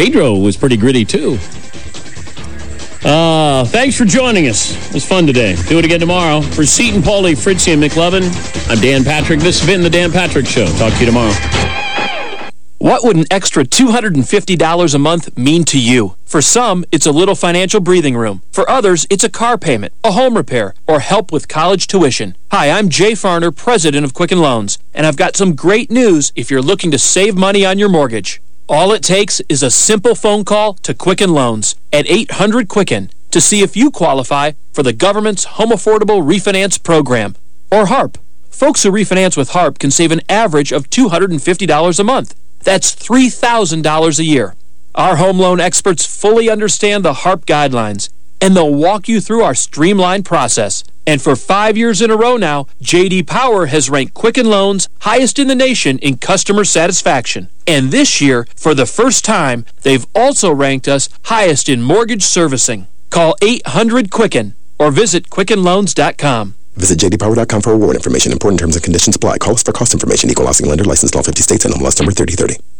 Pedro was pretty gritty, too. Uh, thanks for joining us. It was fun today. Do it again tomorrow. For Seton, Paulie, Fritzy, and McLovin, I'm Dan Patrick. This has been The Dan Patrick Show. Talk to you tomorrow. What would an extra $250 a month mean to you? For some, it's a little financial breathing room. For others, it's a car payment, a home repair, or help with college tuition. Hi, I'm Jay Farner, president of Quicken Loans, and I've got some great news if you're looking to save money on your mortgage. All it takes is a simple phone call to Quicken Loans at 800-QUICKEN to see if you qualify for the government's Home Affordable Refinance Program, or HARP. Folks who refinance with HARP can save an average of $250 a month. That's $3,000 a year. Our home loan experts fully understand the HARP guidelines, and they'll walk you through our streamlined process. And for five years in a row now, J.D. Power has ranked Quicken Loans highest in the nation in customer satisfaction. And this year, for the first time, they've also ranked us highest in mortgage servicing. Call 800-QUICKEN or visit QuickenLoans.com. Visit jdpower.com for award information. Important terms and conditions apply. Call us for cost information. Equal housing lender. License law 50 states and MLS number 3030.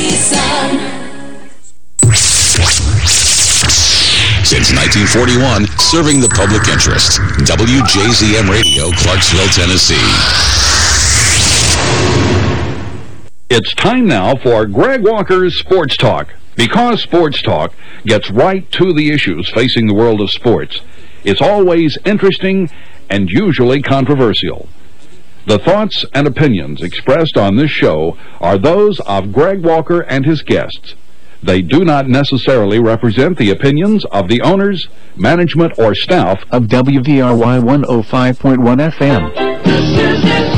Since 1941, serving the public interest. WJZM Radio, Clarksville, Tennessee. It's time now for Greg Walker's Sports Talk. Because Sports Talk gets right to the issues facing the world of sports, it's always interesting and usually controversial. The thoughts and opinions expressed on this show are those of Greg Walker and his guests. They do not necessarily represent the opinions of the owners, management, or staff of WVRY 105.1 FM.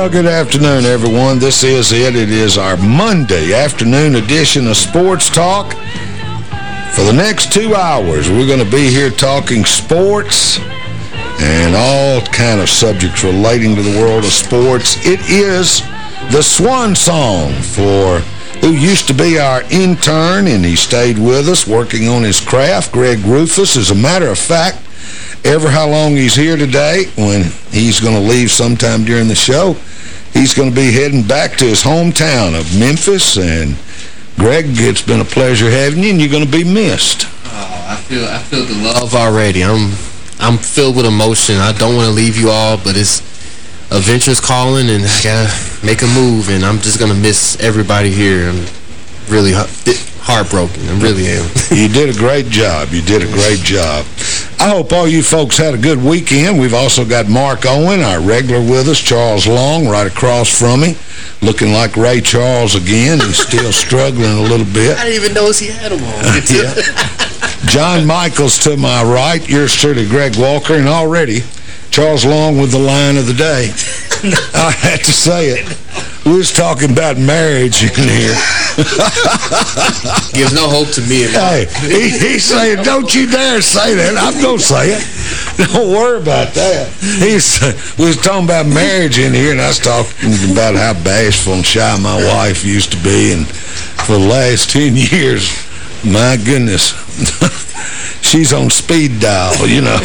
Well, good afternoon, everyone. This is it. It is our Monday afternoon edition of Sports Talk. For the next two hours, we're going to be here talking sports and all kind of subjects relating to the world of sports. It is the swan song for who used to be our intern, and he stayed with us working on his craft, Greg Rufus. As a matter of fact, ever how long he's here today, when he's going to leave sometime during the show, he's going to be heading back to his hometown of Memphis. And, Greg, it's been a pleasure having you, and you're going to be missed. Oh, I feel I feel the love already. I'm I'm filled with emotion. I don't want to leave you all, but it's adventure's calling, and I gotta make a move. And I'm just gonna miss everybody here. I'm really heartbroken. I really am. you did a great job. You did a great job. I hope all you folks had a good weekend. We've also got Mark Owen, our regular with us, Charles Long, right across from me, looking like Ray Charles again. He's still struggling a little bit. I didn't even notice he had them on. yeah. John Michaels to my right, yours truly, Greg Walker, and already Charles Long with the line of the day. I had to say it. We was talking about marriage in here. Gives no hope to me. Hey, he, he's saying, don't you dare say that. I'm going to say it. Don't worry about that. He's, we was talking about marriage in here, and I was talking about how bashful and shy my wife used to be. And for the last 10 years, my goodness, she's on speed dial, you know.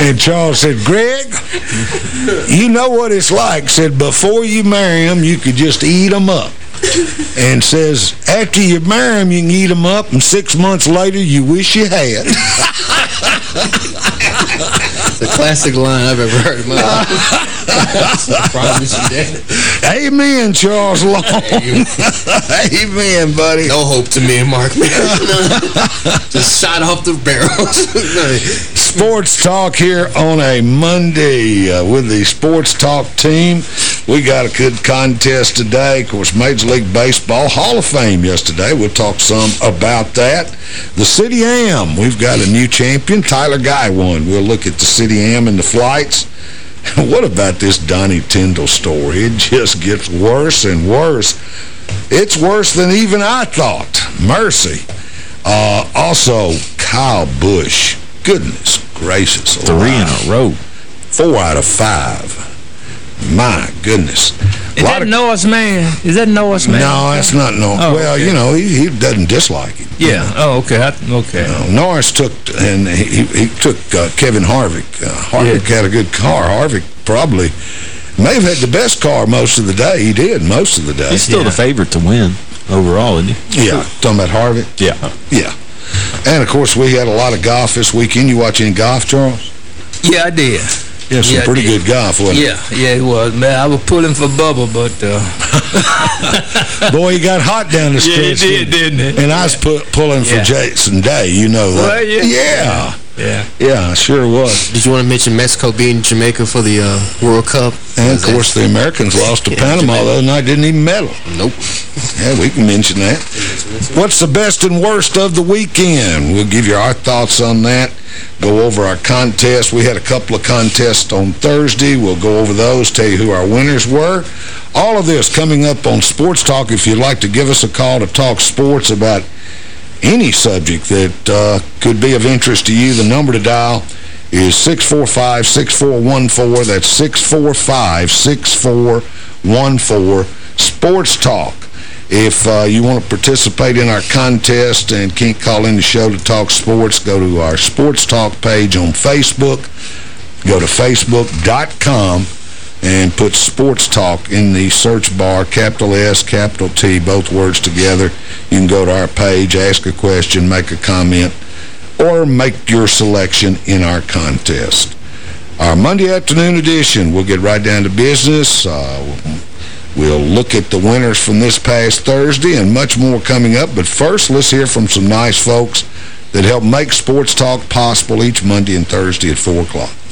and Charles said, Greg, you know what it's like. Said, before you marry him, you could just eat them up. And says, after you marry them, you can eat them up, and six months later, you wish you had. the classic line I've ever heard in my life. I promise you that. Amen, Charles Long. Amen, buddy. No hope to me and Mark. Just shot off the barrels. Sports Talk here on a Monday uh, with the Sports Talk team. We got a good contest today. Of course, Major League Baseball Hall of Fame yesterday. We'll talk some about that. The City Am, we've got a new champion. Tyler Guy won. We'll look at the City Am and the flights. what about this Donnie Tyndall story? It just gets worse and worse. It's worse than even I thought. Mercy. Uh, also, Kyle Busch. Goodness gracious. Three in a row. Four out of five. My goodness. Is that Norris man? Is that Norris man? No, that's not Norris. Oh, well, okay. you know, he, he doesn't dislike him. Yeah. Oh, okay. I, okay. Uh, Norris took, and he, he took uh, Kevin Harvick. Uh, Harvick had a good car. Harvick probably may have had the best car most of the day. He did most of the day. He's still the favorite to win overall, isn't he? Yeah. Talking about Harvick? Yeah. Yeah. And, of course, we had a lot of golf this weekend. You watch any golf, Charles? Yeah, I did. Yeah, some Yeah, pretty good golf, wasn't it? Yeah, yeah, it was. Man, I was pulling for Bubba, but... Uh. Boy, he got hot down the Yeah, he stretch. did, didn't he? And I was pu pulling for Yeah. Jason Day, you know that. Well, yeah. Yeah. Yeah. Yeah, sure was. Did you want to mention Mexico beating Jamaica for the uh, World Cup? And, of course, the Americans lost to Yeah, Panama Jamaica. the other night, didn't even medal. Nope. Yeah, we can mention that. What's the best and worst of the weekend? We'll give you our thoughts on that. Go over our contest. We had a couple of contests on Thursday. We'll go over those, tell you who our winners were. All of this coming up on Sports Talk. If you'd like to give us a call to talk sports about any subject that uh, could be of interest to you, the number to dial is 645-6414. That's 645-6414. Sports Talk. If uh, you want to participate in our contest and can't call in the show to talk sports, go to our Sports Talk page on Facebook. Go to facebook.com and put Sports Talk in the search bar, capital S, capital T, both words together. You can go to our page, ask a question, make a comment, or make your selection in our contest. Our Monday afternoon edition, we'll get right down to business. Uh, we'll look at the winners from this past Thursday and much more coming up. But first, let's hear from some nice folks that help make Sports Talk possible each Monday and Thursday at 4 o'clock.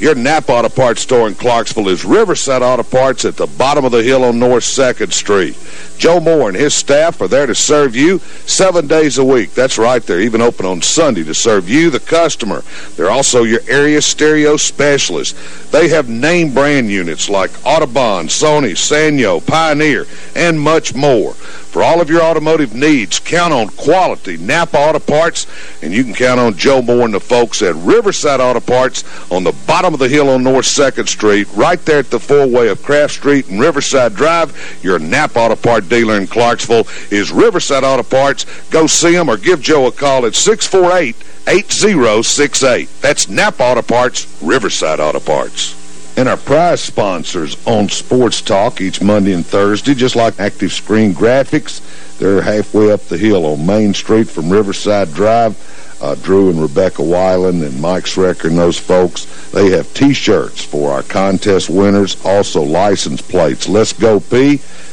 Your Napa Auto Parts store in Clarksville is Riverside Auto Parts at the bottom of the hill on North 2nd Street. Joe Moore and his staff are there to serve you seven days a week. That's right, they're even open on Sunday to serve you, the customer. They're also your area stereo specialists. They have name brand units like Audiobahn, Sony, Sanyo, Pioneer, and much more. For all of your automotive needs, count on quality Napa Auto Parts, and you can count on Joe Moore and the folks at Riverside Auto Parts on the bottom of the hill on North 2nd Street, right there at the four-way of Craft Street and Riverside Drive. Your Napa Auto Part dealer in Clarksville is Riverside Auto Parts. Go see them or give Joe a call at 648-8068. That's Napa Auto Parts, Riverside Auto Parts. And our prize sponsors on Sports Talk each Monday and Thursday, just like Active Screen Graphics. They're halfway up the hill on Main Street from Riverside Drive. Uh, Drew and Rebecca Weiland and Mike Schrecker and those folks, they have T-shirts for our contest winners, also license plates. Let's Go Peay.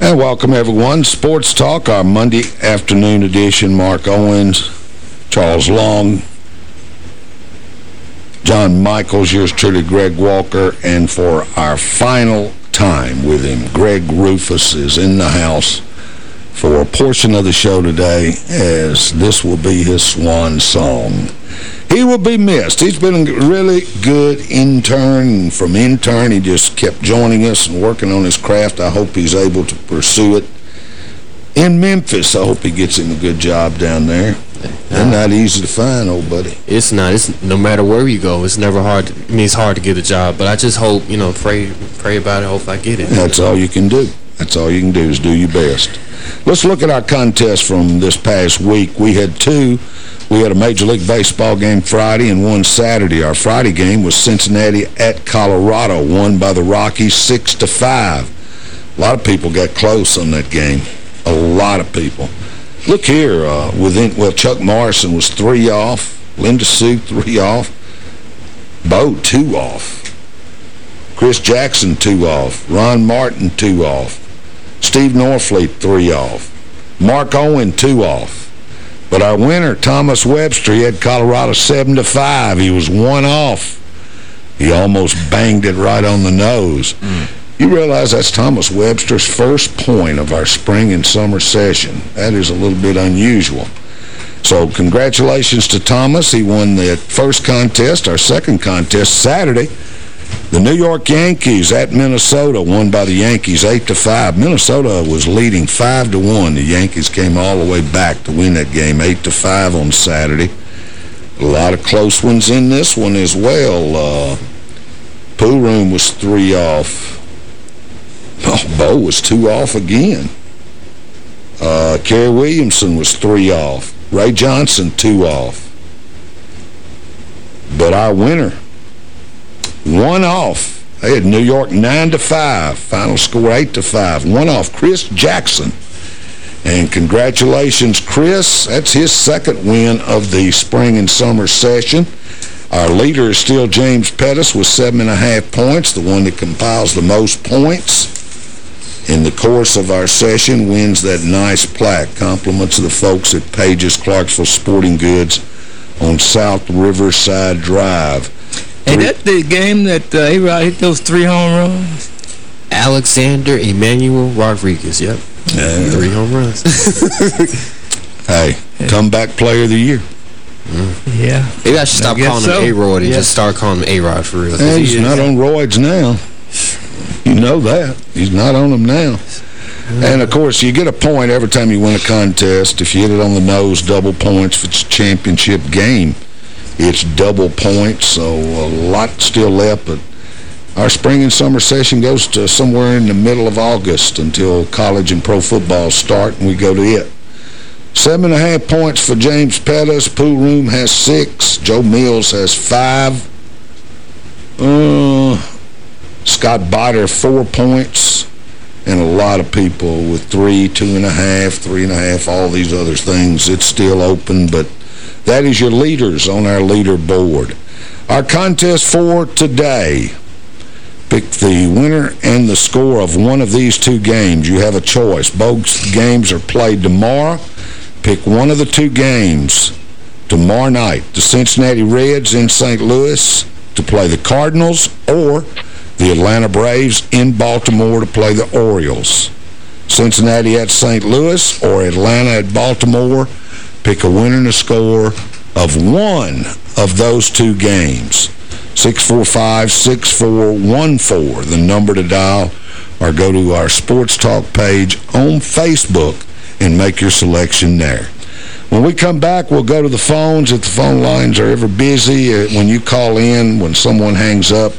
And welcome, everyone. Sports Talk, our Monday afternoon edition. Mark Owens, Charles Long, John Michaels, yours truly, Greg Walker. And for our final time with him, Greg Rufus is in the house for a portion of the show today, as this will be his swan song. He will be missed. He's been a really good intern. From intern, he just kept joining us and working on his craft. I hope he's able to pursue it. In Memphis, I hope he gets him a good job down there. They're uh, not easy to find, old buddy. It's not. It's no matter where you go. It's never hard. To, I mean, it's hard to get a job. But I just hope, you know, pray, pray about it. Hope I get it. That's all you can do. That's all you can do is do your best. Let's look at our contest from this past week. We had two. We had a Major League Baseball game Friday and one Saturday. Our Friday game was Cincinnati at Colorado, won by the Rockies 6 to five. A lot of people got close on that game. A lot of people. Look here, uh, within well, Chuck Morrison was three off. Linda Sue, three off. Bo, two off. Chris Jackson, two off. Ron Martin, two off. Steve Norfleet, three off. Mark Owen, two off. But our winner, Thomas Webster, he had Colorado 7 to five. He was one off. He almost banged it right on the nose. Mm. You realize that's Thomas Webster's first point of our spring and summer session. That is a little bit unusual. So congratulations to Thomas. He won the first contest, our second contest, Saturday. The New York Yankees at Minnesota won by the Yankees 8 to five. Minnesota was leading 5 to one. The Yankees came all the way back to win that game 8 to five on Saturday. A lot of close ones in this one as well. Uh, Pool Room was three off. Oh, Bo was two off again. Uh, Kerry Williamson was three off. Ray Johnson, two off. But our winner, one off. They had New York 9 to five. Final score 8 to five. One off. Chris Jackson. And congratulations, Chris. That's his second win of the spring and summer session. Our leader is still James Pettis with seven and a half points, the one that compiles the most points in the course of our session wins that nice plaque. Compliments of the folks at Pages Clarksville Sporting Goods on South Riverside Drive. Hey, that's the game that uh, A-Rod hit those three home runs? Alexander Emmanuel Rodriguez, yep. Yeah. Three home runs. hey, comeback player of the year. Mm. Yeah. Maybe I should stop I calling so. him A-Rod and Yeah. just start calling him A-Rod for real. Hey, he's not on roids now. You know that. He's not on them now. And, of course, you get a point every time you win a contest. If you hit it on the nose, double points. If it's a championship game, it's double points. So a lot still left, but our spring and summer session goes to somewhere in the middle of August until college and pro football start, and we go to it. Seven and a half points for James Pettis. Pool Room has six. Joe Mills has five. Uh, Scott Biter, four points. And a lot of people with three, two and a half, three and a half, all these other things. It's still open, but that is your leaders on our leaderboard. Our contest for today Pick the winner and the score of one of these two games. You have a choice. Both games are played tomorrow. Pick one of the two games tomorrow night. The Cincinnati Reds in St. Louis to play the Cardinals or the Atlanta Braves in Baltimore to play the Orioles. Cincinnati at St. Louis or Atlanta at Baltimore. Pick a winner and a score of one of those two games. 645-6414, the number to dial, or go to our Sports Talk page on Facebook and make your selection there. When we come back, we'll go to the phones. If the phone lines are ever busy, uh, when you call in, when someone hangs up,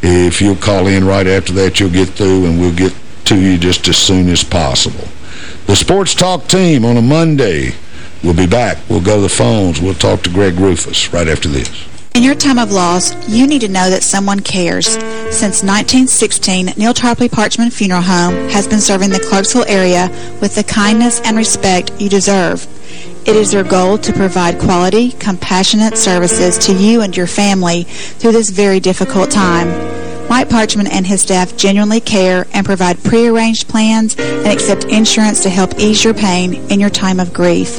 if you'll call in right after that, you'll get through, and we'll get to you just as soon as possible. The Sports Talk team on a Monday will be back. We'll go to the phones. We'll talk to Greg Rufus right after this. In your time of loss, you need to know that someone cares. Since 1916, Neal Tarpley Parchman Funeral Home has been serving the Clarksville area with the kindness and respect you deserve. It is their goal to provide quality, compassionate services to you and your family through this very difficult time. Mike Parchman and his staff genuinely care and provide prearranged plans and accept insurance to help ease your pain in your time of grief.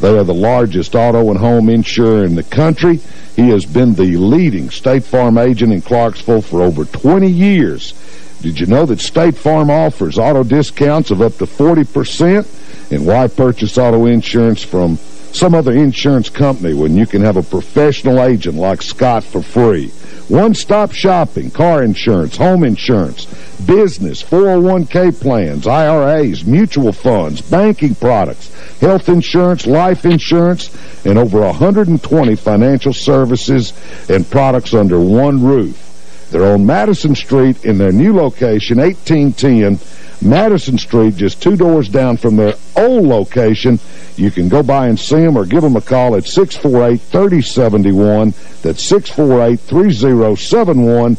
They are the largest auto and home insurer in the country. He has been the leading State Farm agent in Clarksville for over 20 years. Did you know that State Farm offers auto discounts of up to 40%? And why purchase auto insurance from some other insurance company when you can have a professional agent like Scott for free? One-stop shopping, car insurance, home insurance, business, 401k plans, IRAs, mutual funds, banking products, health insurance, life insurance, and over 120 financial services and products under one roof. They're on Madison Street in their new location, 1810 Madison Street, just two doors down from their old location. You can go by and see them or give them a call at 648-3071. That's 648-3071.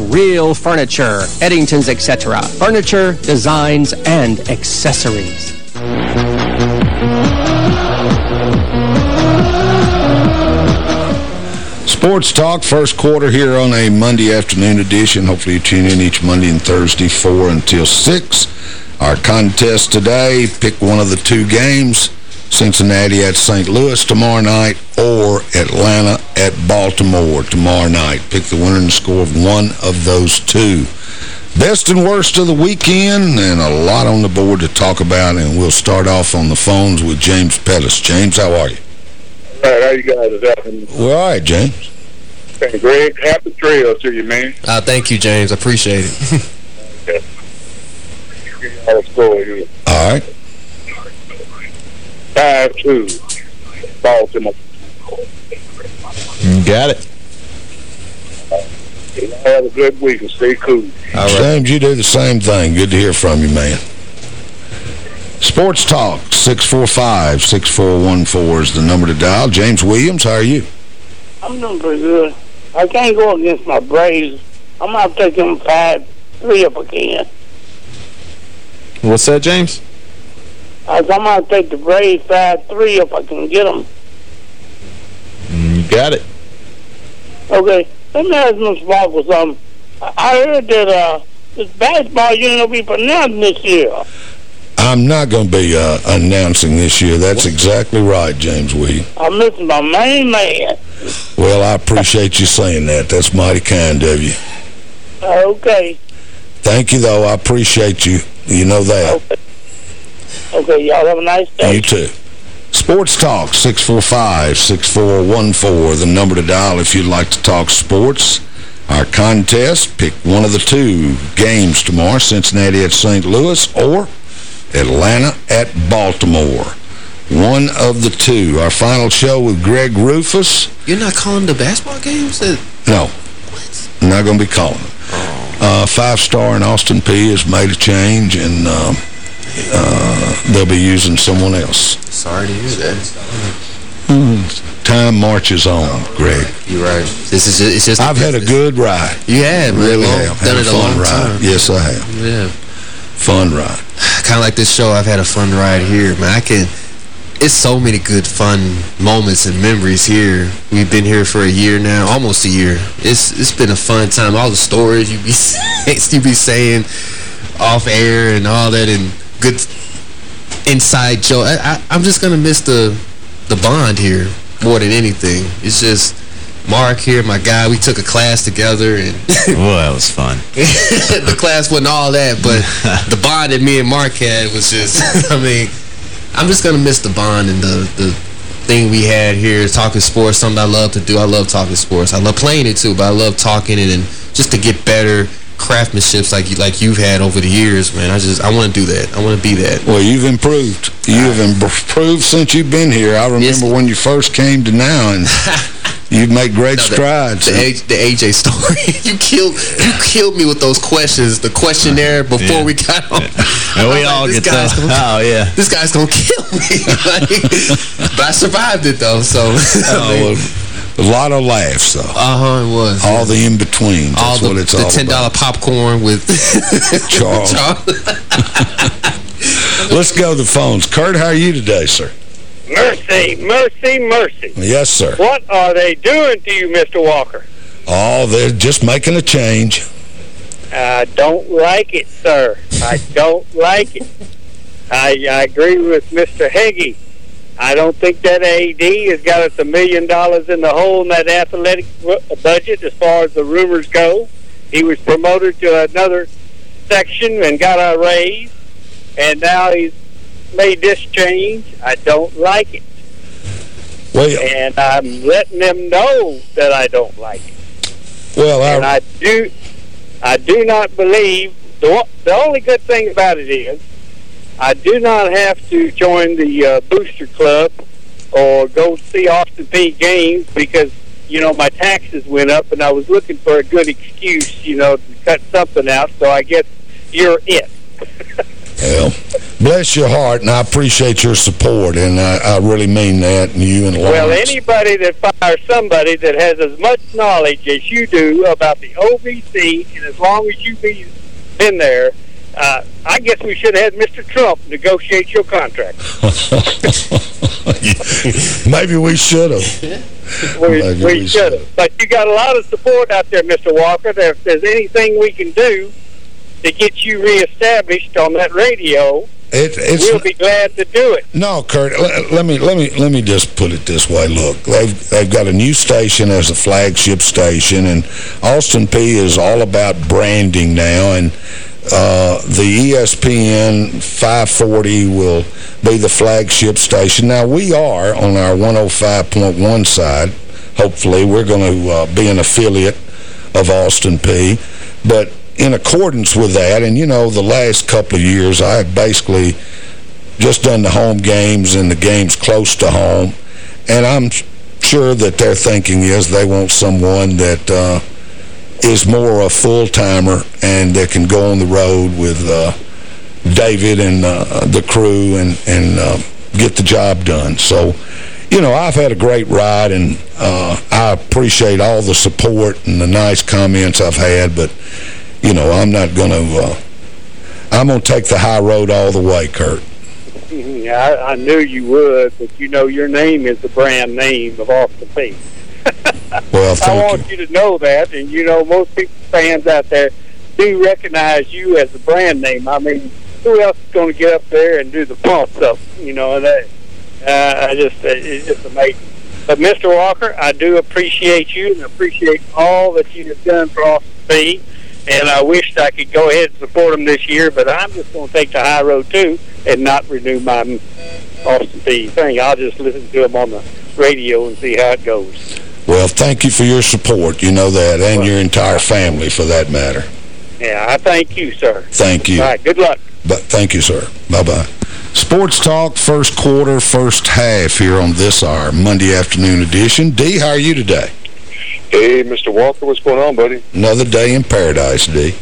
real furniture, Eddington's Etc. Furniture, designs, and accessories. Sports Talk, first quarter here on a Monday afternoon edition. Hopefully you tune in each Monday and Thursday, 4 until 6. Our contest today, pick one of the two games. Cincinnati at St. Louis tomorrow night or Atlanta at Baltimore tomorrow night. Pick the winner and score of one of those two. Best and worst of the weekend and a lot on the board to talk about, and we'll start off on the phones with James Pettis. James, how are you? All right, how you guys doing? Well, all right, James. Hey, Greg, happy trail to you, man. Uh, thank you, James. I appreciate it. All right. 5-2, Baltimore. You got it. Have a good week and stay cool. All right. James, you do the same thing. Good to hear from you, man. Sports Talk, 645-6414 is the number to dial. James Williams, how are you? I'm doing pretty good. I can't go against my Braves. I'm going to take them 5-3 if I can. What's that, James? I'm going to take the Braves 5-3 if I can get them. Mm, You got it. Okay, let me ask Mr. Walker something. I I heard that uh, this basketball unit will be pronounced this year. I'm not going to be uh, announcing this year. That's exactly right, James Wee. I'm missing my main man. Well, I appreciate you saying that. That's mighty kind of you. Okay, Thank you, though. I appreciate you. You know that. okay, y'all have a nice day. You too. Sports Talk, 645-6414, the number to dial if you'd like to talk sports. Our contest, pick one of the two games tomorrow, Cincinnati at St. Louis or Atlanta at Baltimore. One of the two. Our final show with Greg Rufus. You're not calling the basketball games? That No, I'm not going to be calling. Uh, Five-star in Austin Peay has made a change, and um, uh, they'll be using someone else. Sorry to hear that. Time marches on, Greg. You're right. This is just, it's just I've had a good ride. You have, man. Really Long- have. Done Had it a a fun long ride. time. Yes, I have. Yeah. Fun ride. Kind of like this show, I've had a fun ride here, man. I can... It's so many good, fun moments and memories here. We've been here for a year now, almost a year. It's It's been a fun time. All the stories you be, you be saying off air and all that and good inside joke. I, I, I'm just going to miss the the bond here more than anything. It's just Mark here, my guy. We took a class together and Well, that was fun. the class wasn't all that, but the bond that me and Mark had was just, I mean, I'm just going to miss the bond and the, the thing we had here, talking sports, something I love to do. I love talking sports. I love playing it too, but I love talking it and just to get better craftsmanships like you like you've had over the years, man. I just, I want to do that. I want to be that. Well, you've improved. You've ah. improved since you've been here. I remember when you first came to now, and you've made great No, strides. The, A- the AJ story. you killed you killed me with those questions, the questionnaire uh, before Yeah. we got on. And we all this get gonna- oh, yeah. This guy's gonna kill me. Like, but I survived it though, so I Oh, mean, well, a lot of laughs, though. uh-huh, it was. All the in-betweens. all That's the, what it's the all ten dollar about. popcorn with Charles. Let's go to the phones. Kurt, how are you today, sir? Mercy, mercy, mercy. Yes, sir. What are they doing to you, Mr. Walker? Oh, they're just making a change. I don't like it, sir. I don't like it. I, I agree with Mr. Heggie. I don't think that AD has got us a million dollars in the hole in that athletic budget as far as the rumors go. He was promoted to another section and got a raise, and now he's made this change. I don't like it. Well, and I'm letting them know that I don't like it. well, and I do, I do not believe the the only good thing about it is I do not have to join the uh, booster club or go see Austin Peay games because you know my taxes went up and I was looking for a good excuse, you know, to cut something out. So I guess you're it. Well, bless your heart, and I appreciate your support, and I, I really mean that, and you and Lawrence. Well, anybody that fires somebody that has as much knowledge as you do about the OVC, and as long as you've been been there, uh, I guess we should have had Mr. Trump negotiate your contract. Maybe we should have. We, we we should have. But you got a lot of support out there, Mr. Walker. There, if there's anything we can do to get you reestablished on that radio, It, it's, we'll be glad to do it. No, Kurt. Let, let me let me let me just put it this way. Look, they've they've got a new station as a flagship station, and Austin Peay is all about branding now. And uh, the ESPN 540 will be the flagship station. Now we are on our 105.1 side. Hopefully, we're going to uh, be an affiliate of Austin Peay. But in accordance with that, and you know, the last couple of years, I have basically just done the home games and the games close to home. And I'm sure that their thinking is they want someone that uh, is more a full-timer and that can go on the road with uh, David and uh, the crew and, and uh, get the job done. So, you know, I've had a great ride, and uh, I appreciate all the support and the nice comments I've had, but, you know, I'm not going to... Uh, I'm going to take the high road all the way, Kurt. Yeah, I, I knew you would, but you know your name is the brand name of Austin Peay. Well, I want you. to know that, and you know most people, fans out there do recognize you as the brand name. I mean, who else is going to get up there and do the pump stuff? You know, and that uh, I just uh, it's just amazing. But Mr. Walker, I do appreciate you and appreciate all that you have done for Austin Peay. And I wished I could go ahead and support them this year, but I'm just going to take the high road too and not renew my Austin Peay thing. I'll just listen to them on the radio and see how it goes. Well, thank you for your support. You know that, and your entire family, for that matter. Yeah, I thank you, sir. Thank you. All right, good luck. But thank you, sir. Bye-bye. Sports Talk, first quarter, first half here on this hour, Monday afternoon edition. D, how are you today? Hey, Mr. Walker, what's going on, buddy? Another day in paradise, D.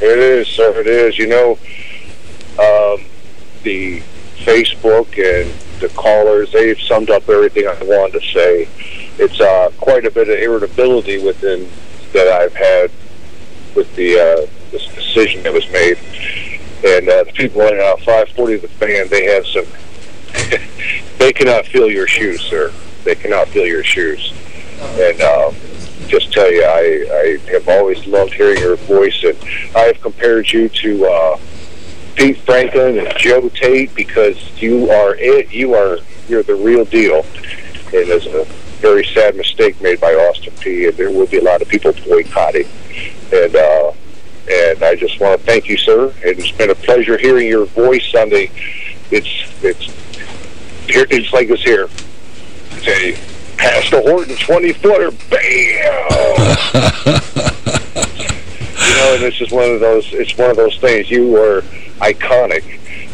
It is, sir, it is. You know, um, the Facebook and the callers, they've summed up everything I wanted to say. It's uh, quite a bit of irritability within that I've had with the uh, this decision that was made. And uh, the people running out 540 the fan, they have some... they cannot feel your shoes, sir. They cannot feel your shoes. And uh, just tell you, I, I have always loved hearing your voice, and I have compared you to uh, Pete Franklin and Joe Tait because you are it. You are you're the real deal. And there's a very sad mistake made by Austin Peay, and there will be a lot of people boycotting. And uh, and I just want to thank you, sir. And it's been a pleasure hearing your voice on the. It's it's here. It's like this here. It's a past the Horton 20 footer, bam! you know, and it's just one of those. It's one of those things. You were iconic,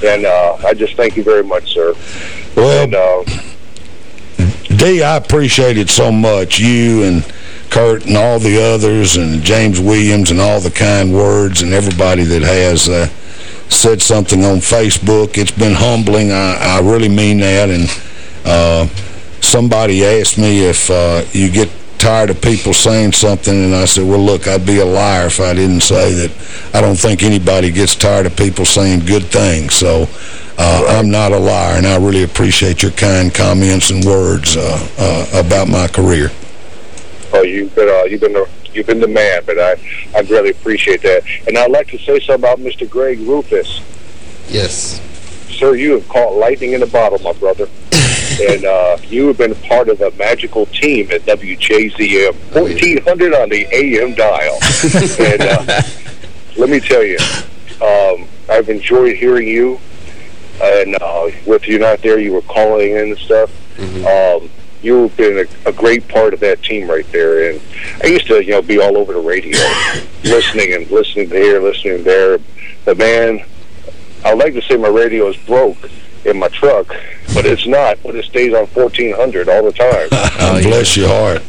and uh, I just thank you very much, sir. Well, and, uh, D, I appreciate it so much. You and Kurt and all the others and James Williams and all the kind words and everybody that has uh, said something on Facebook. It's been humbling. I, I really mean that. And uh, somebody asked me if uh, you get tired of people saying something, and I said, well, look, I'd be a liar if I didn't say that I don't think anybody gets tired of people saying good things. So uh, I'm not a liar, and I really appreciate your kind comments and words uh, uh, about my career. Oh, you've been uh, you've been the you've been the man, but I I really appreciate that. And I'd like to say something about Mr. Greg Rufus. Yes. Sir, you have caught lightning in a bottle, my brother. and uh, you have been part of a magical team at WJZM, 1400 on the AM dial. and uh, let me tell you, um, I've enjoyed hearing you. And uh, with you not there, you were calling in and stuff. Um, you've been a, a great part of that team right there. And I used to, you know, be all over the radio, listening and listening here, listening there. But man, I'd like to say my radio is broke in my truck, but it's not. But it stays on 1400 all the time. Bless your heart.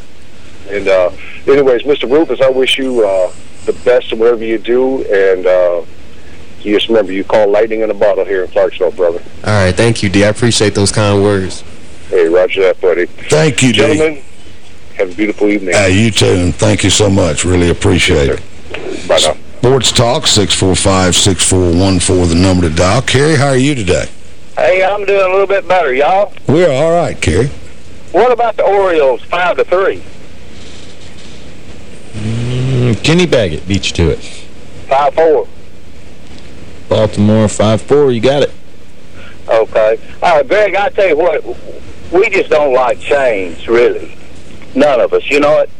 And uh, anyways, Mr. Rufus, I wish you uh, the best in whatever you do. And uh, you just remember, you call lightning in a bottle here in Clarksville, brother. All right, thank you, D. I appreciate those kind words. Hey, roger that, buddy. Thank you, D. Gentlemen, have a beautiful evening. Uh, you too, and thank you so much. Really appreciate it. Bye now. Sports Talk, 645-6414, the number to dial. Kerry, how are you today? Hey, I'm doing a little bit better, y'all. We're all right, Kerry. What about the Orioles, five to three? Mm, Kenny Baggett beat you to it. Five four. Baltimore 5-4, you got it. Okay. All right, Greg, I tell you what, we just don't like change, really. None of us, you know it.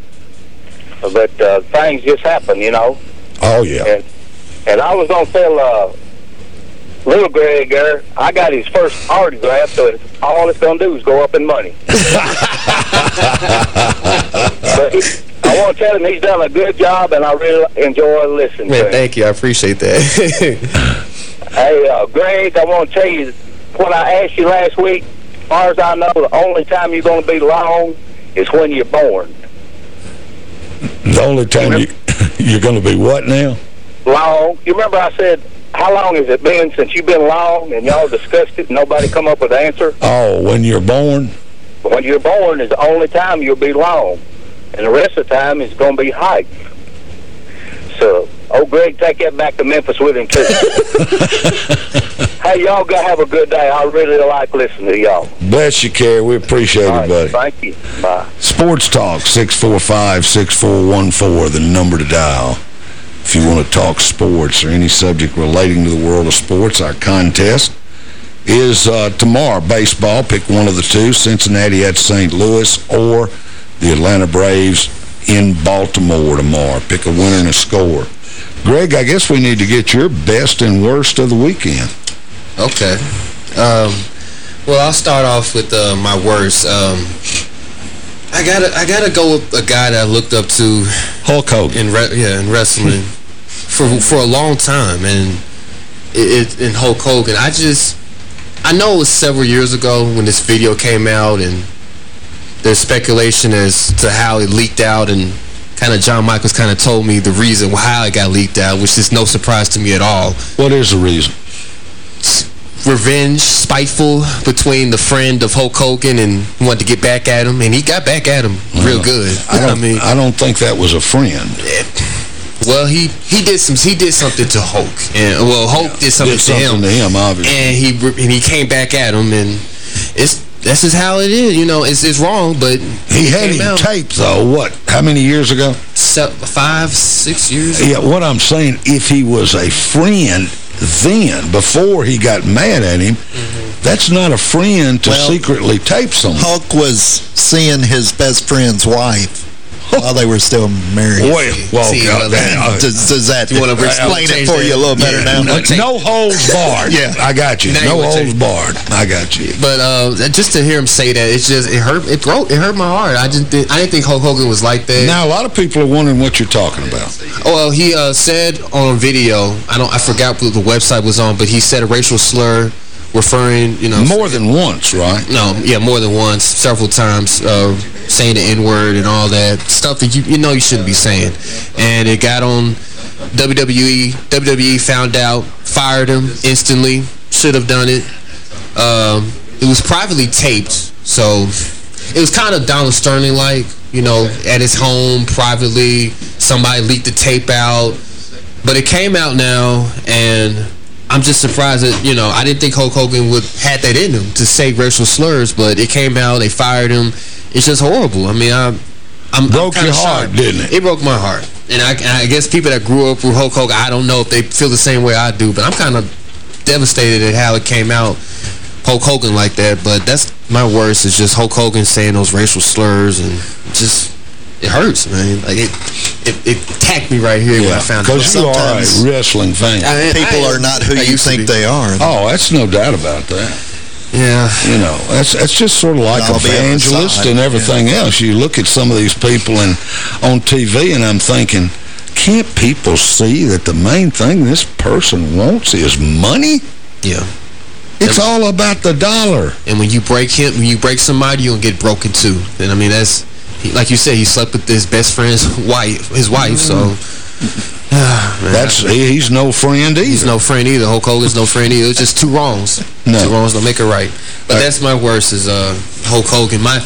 But uh, things just happen, you know. Oh, yeah. And, and I was going to tell uh, little Greg there, I got his first autograph, so it's, all it's going to do is go up in money. but I want to tell him he's done a good job, and I really enjoy listening to Man, him. thank you. I appreciate that. Hey, uh, Greg, I want to tell you what I asked you last week. As far as I know, the only time you're going to be long is when you're born. The only time you, you're going to be what now? Long. You remember I said, how long has it been since you've been long, and y'all discussed it, and nobody come up with an answer? Oh, when you're born? When you're born is the only time you'll be long, and the rest of the time is going to be height. So, oh, Greg, take that back to Memphis with him, too. Hey, y'all go have a good day. I really like listening to y'all. Bless you, Kerry. We appreciate All it, right, buddy. Thank you. Bye. Sports Talk, 645-6414, the number to dial. If you want to talk sports or any subject relating to the world of sports, our contest is uh, tomorrow. Baseball, pick one of the two, Cincinnati at St. Louis or the Atlanta Braves in Baltimore tomorrow. Pick a winner and a score. Greg, I guess we need to get your best and worst of the weekend. Okay. Um, well, I'll start off with uh, my worst. Um, I gotta, I gotta go with a guy that I looked up to. Hulk Hogan. In re yeah, in wrestling for for a long time, and it, it in Hulk Hogan. I just, I know it was several years ago when this video came out, and there's speculation as to how it leaked out, and kind of John Michaels kind of told me the reason how it got leaked out, which is no surprise to me at all. What is the reason? Revenge, spiteful between the friend of Hulk Hogan and wanted to get back at him, and he got back at him real good. I don't, mean, I don't think that was a friend. well, he he did some he did something to Hulk, and well, Hulk did something, Did something to to him, obviously. and he and he came back at him, and it's that's is how it is. You know, it's it's wrong, but He had came him out taped, though, what, how many years ago? se five, six years. Yeah, what I'm saying, if he was a friend then, before he got mad at him, mm-hmm. that's not a friend to Well, secretly tape someone. Hulk was seeing his best friend's wife while they were still married. Well, well, See, God, well, that- does, does that You wanna explain it for that? you a little better Yeah. now? No, no holds barred. Yeah. I got you. Now no wanna holds barred. I got you. But uh, just to hear him say that, it's just it hurt. It broke. It hurt my heart. I just did, I didn't think Hulk Hogan was like that. Now, a lot of people are wondering what you're talking about. Oh, well, he uh, said on video. I don't. I forgot what the website was on, but he said a racial slur, referring. You know, More than once, right? No, yeah, more than once, several times, uh, saying the N-word and all that stuff that you you know you shouldn't be saying, and it got on WWE. WWE found out, fired him instantly. Should have done it. Um, it was privately taped, so it was kind of Donald Sterling like, you know, at his home privately. Somebody leaked the tape out, but it came out now, and I'm just surprised that, you know, I didn't think Hulk Hogan would had that in him to say racial slurs, but it came out, they fired him. It's just horrible. I mean, I, I'm Broke I'm your heart, shocked. didn't it? It broke my heart. And I, and I guess people that grew up with Hulk Hogan, I don't know if they feel the same way I do, but I'm kind of devastated at how it came out Hulk Hogan like that. But that's my worst is just Hulk Hogan saying those racial slurs and just, it hurts, man. Like, it, it, it attacked me right here when I found it. Because you are a wrestling fan. I- I- People I- are not who I you think they are. Oh, that's no doubt about that. Yeah. You know, that's that's just sort of like I'll be on the evangelist side, and everything else. You look at some of these people and on TV and I'm thinking, can't people see that the main thing this person wants is money? Yeah. It's all about the dollar. And when you break him, when you break somebody, you're going get broken too. And I mean, that's, he, like you said, he slept with his best friend's wife, his wife, so. Man, That's he- he's no friend either. He's no friend either. Hulk Hogan's no friend either. It's just two wrongs. No. Two wrongs don't make it right. But that's my worst is uh, Hulk Hogan. My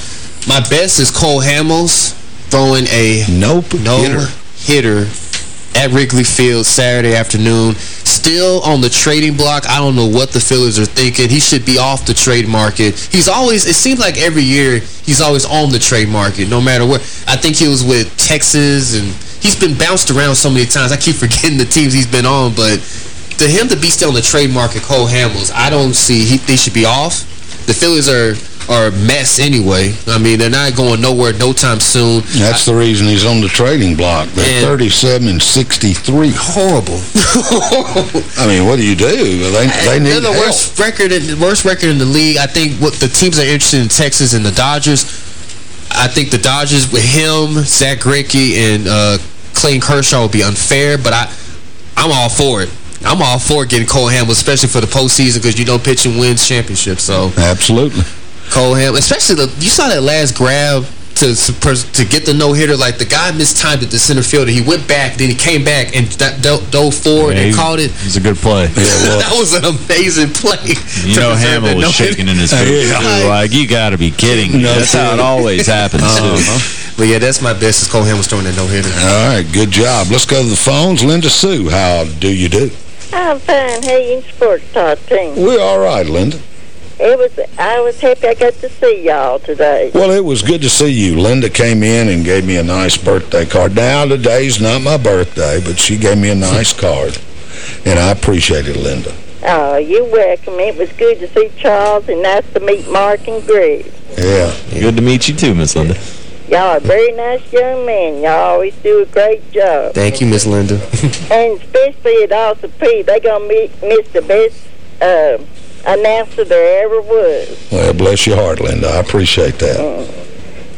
my best is Cole Hamels throwing a nope no hitter. hitter at Wrigley Field Saturday afternoon. Still on the trading block. I don't know what the Phillies are thinking. He should be off the trade market. He's always, it seems like every year, he's always on the trade market, no matter where. I think he was with Texas, and he's been bounced around so many times. I keep forgetting the teams he's been on, but to him to be still on the trade market, Cole Hamels, I don't see, he, they should be off. The Phillies are are a mess anyway. I mean, they're not going nowhere no time soon. That's the reason he's on the trading block. They're And- 37 and 63. Horrible. I mean, what do you do? They, they need They're the help. worst record, in, worst record in the league. I think what the teams that are interested in Texas and the Dodgers. I think the Dodgers with him, Zach Greinke, and uh, Clayton Kershaw would be unfair, but I, I'm all for it. I'm all for getting Cole Hamels, especially for the postseason, because you know pitching wins championships. So Absolutely. Cole Hamels, especially the you saw that last grab to to get the no hitter. Like the guy mistimed it, the center fielder. He went back, then he came back and that dove, dove forward Yeah, and he- caught it. It was a good play. Yeah, that was an amazing play. You know reserve Hamels was no-hitter. shaking in his boots. Yeah. Like, you got to be kidding me. No That's how it always happens. Uh-huh. But yeah, that's my best is Cole Hamels throwing that no-hitter. All right, good job. Let's go to the phones. Linda Sue, how do you do? I'm fine. Hey, you sports talk team. We're all right, Linda. It was. I was happy I got to see y'all today. Well, it was good to see you. Linda came in and gave me a nice birthday card. Now, today's not my birthday, but she gave me a nice card, and I appreciate it, Linda. Oh, you're welcome. It was good to see Charles and nice to meet Mark and Greg. Yeah. Good to meet you too, Miss Linda. Y'all are very nice young men. Y'all always do a great job. Thank you, Miss Linda. and especially at Austin Peay, They're going to miss the best uh, announcer there ever was. Well, bless your heart, Linda. I appreciate that.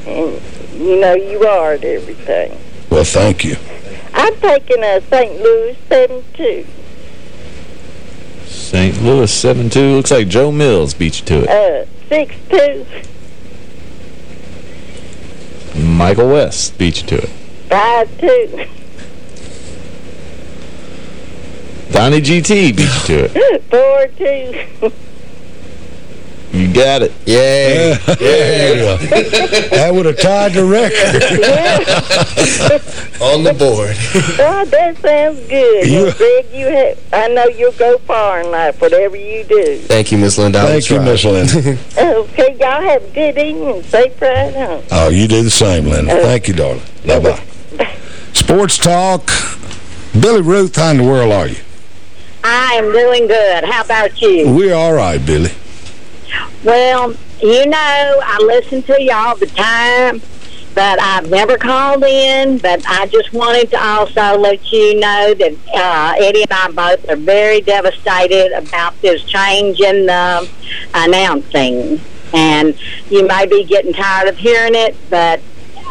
And, you know, you are at everything. Well, thank you. I'm taking a St. Louis 7-2. St. Louis 7-2. Looks like Joe Mills beat you to it. Uh, 6-2, Michael West beat you to it. 5-2, Donnie GT beat you to it. 4-2. You got it. Yay. Yeah. that would have tied the record. On the board. oh, that sounds good. You- And Greg, you have, I know you'll go far in life, whatever you do. Thank you, Miss Linda. Thank you. Miss Linda. Okay, y'all have a good evening. Safe ride home. Oh, you do the same, Linda. Uh, Thank you, darling. Bye-bye. Sports Talk. Billy Ruth, how in the world are you? I am doing good. How about you? We're all right, Billy. Well, you know, I listen to you all the time, but I've never called in. But I just wanted to also let you know that uh, Eddie and I both are very devastated about this change in the announcing. And you may be getting tired of hearing it, but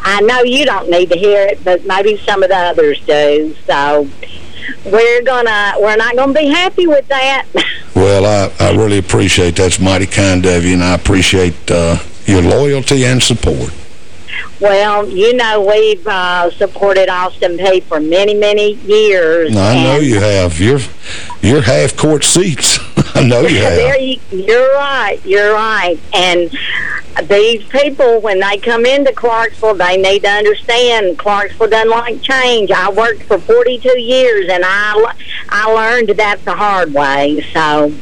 I know you don't need to hear it, but maybe some of the others do. So we're gonna we're not gonna be happy with that. Well, I, I really appreciate that's mighty kind of you, and I appreciate uh, your loyalty and support. Well, you know we've uh, supported Austin Peay for many, many years. I know you have. You're, you're half-court seats. I know you There have. you, you're right. You're right. And these people, when they come into Clarksville, they need to understand Clarksville doesn't like change. I worked for 42 years, and I I learned that the hard way. So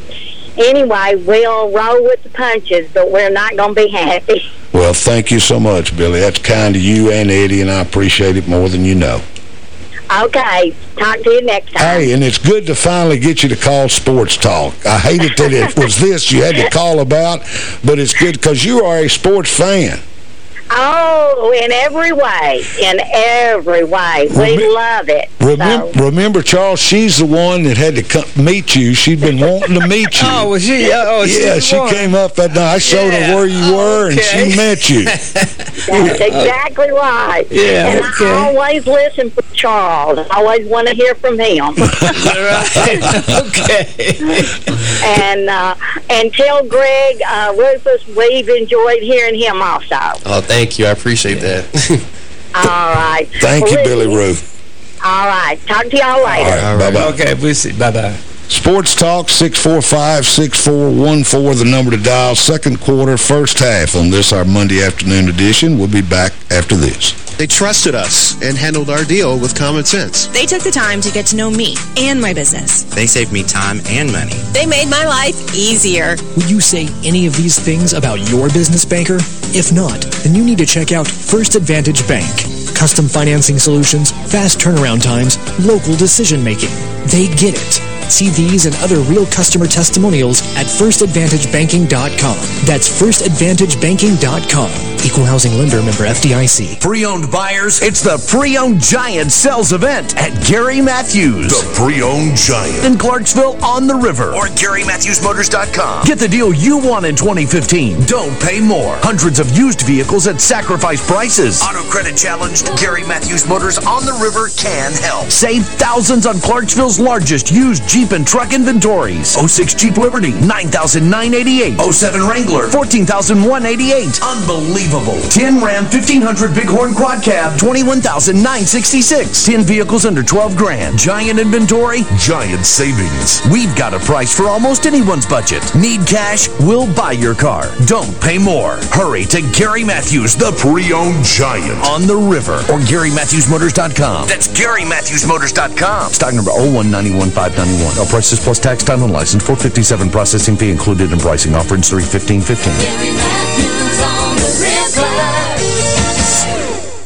anyway, we'll roll with the punches, but we're not going to be happy. Well, thank you so much, Billy. That's kind of you and Eddie, and I appreciate it more than you know. Okay. Talk to you next time. Hey, and it's good to finally get you to call Sports Talk. I hated that it was this you had to call about, but it's good because you are a sports fan. Oh, in every way. In every way. We Remem- love it. Remember, So, remember, Charles, she's the one that had to come meet you. She'd been wanting to meet you. Oh, was she? Oh, yeah, the she one. came up that night. I showed her where you were, and she met you. that's exactly right. Yeah, and okay. I always listen for Charles. I always want to hear from him. okay. and uh, and tell Greg uh, Rufus we've enjoyed hearing him also. Oh, thank you. I appreciate that. All right. Thank you, Billy listen, Ruth. All right. Talk to y'all later. All right, bye-bye. Okay, we'll see. Bye-bye. Sports Talk, 645-6414, the number to dial. Second quarter, first half on this, our Monday afternoon edition. We'll be back after this. They trusted us and handled our deal with common sense. They took the time to get to know me and my business. They saved me time and money. They made my life easier. Would you say any of these things about your business banker? If not, then you need to check out First Advantage Bank. Custom financing solutions, fast turnaround times, local decision making. They get it. See these and other real customer testimonials at firstadvantagebanking.com. That's firstadvantagebanking.com. Equal housing lender member FDIC. Pre-owned buyers, it's the Pre-owned Giant Sales Event at Gary Matthews. The Pre-owned Giant. In Clarksville on the river. Or GaryMatthewsMotors.com. Get the deal you want in 2015. Don't pay more. Hundreds of used vehicles at sacrifice prices. Auto credit challenged. Gary Matthews Motors on the river can help. Save thousands on Clarksville's largest used Jeep and truck inventories. 06 Jeep Liberty, 9,988. 07 Wrangler, 14,188. Unbelievable. 10 Ram 1500 Bighorn Quad Cab, 21,966. 10 vehicles under 12 grand. Giant inventory, giant savings. We've got a price for almost anyone's budget. Need cash? We'll buy your car. Don't pay more. Hurry to Gary Matthews, the Pre-owned Giant. on the river. or GaryMatthewsMotors.com. That's GaryMatthewsMotors.com. Stock number 0191591. All prices plus tax, time and license. 457 processing fee included in pricing. Offer ends 31515.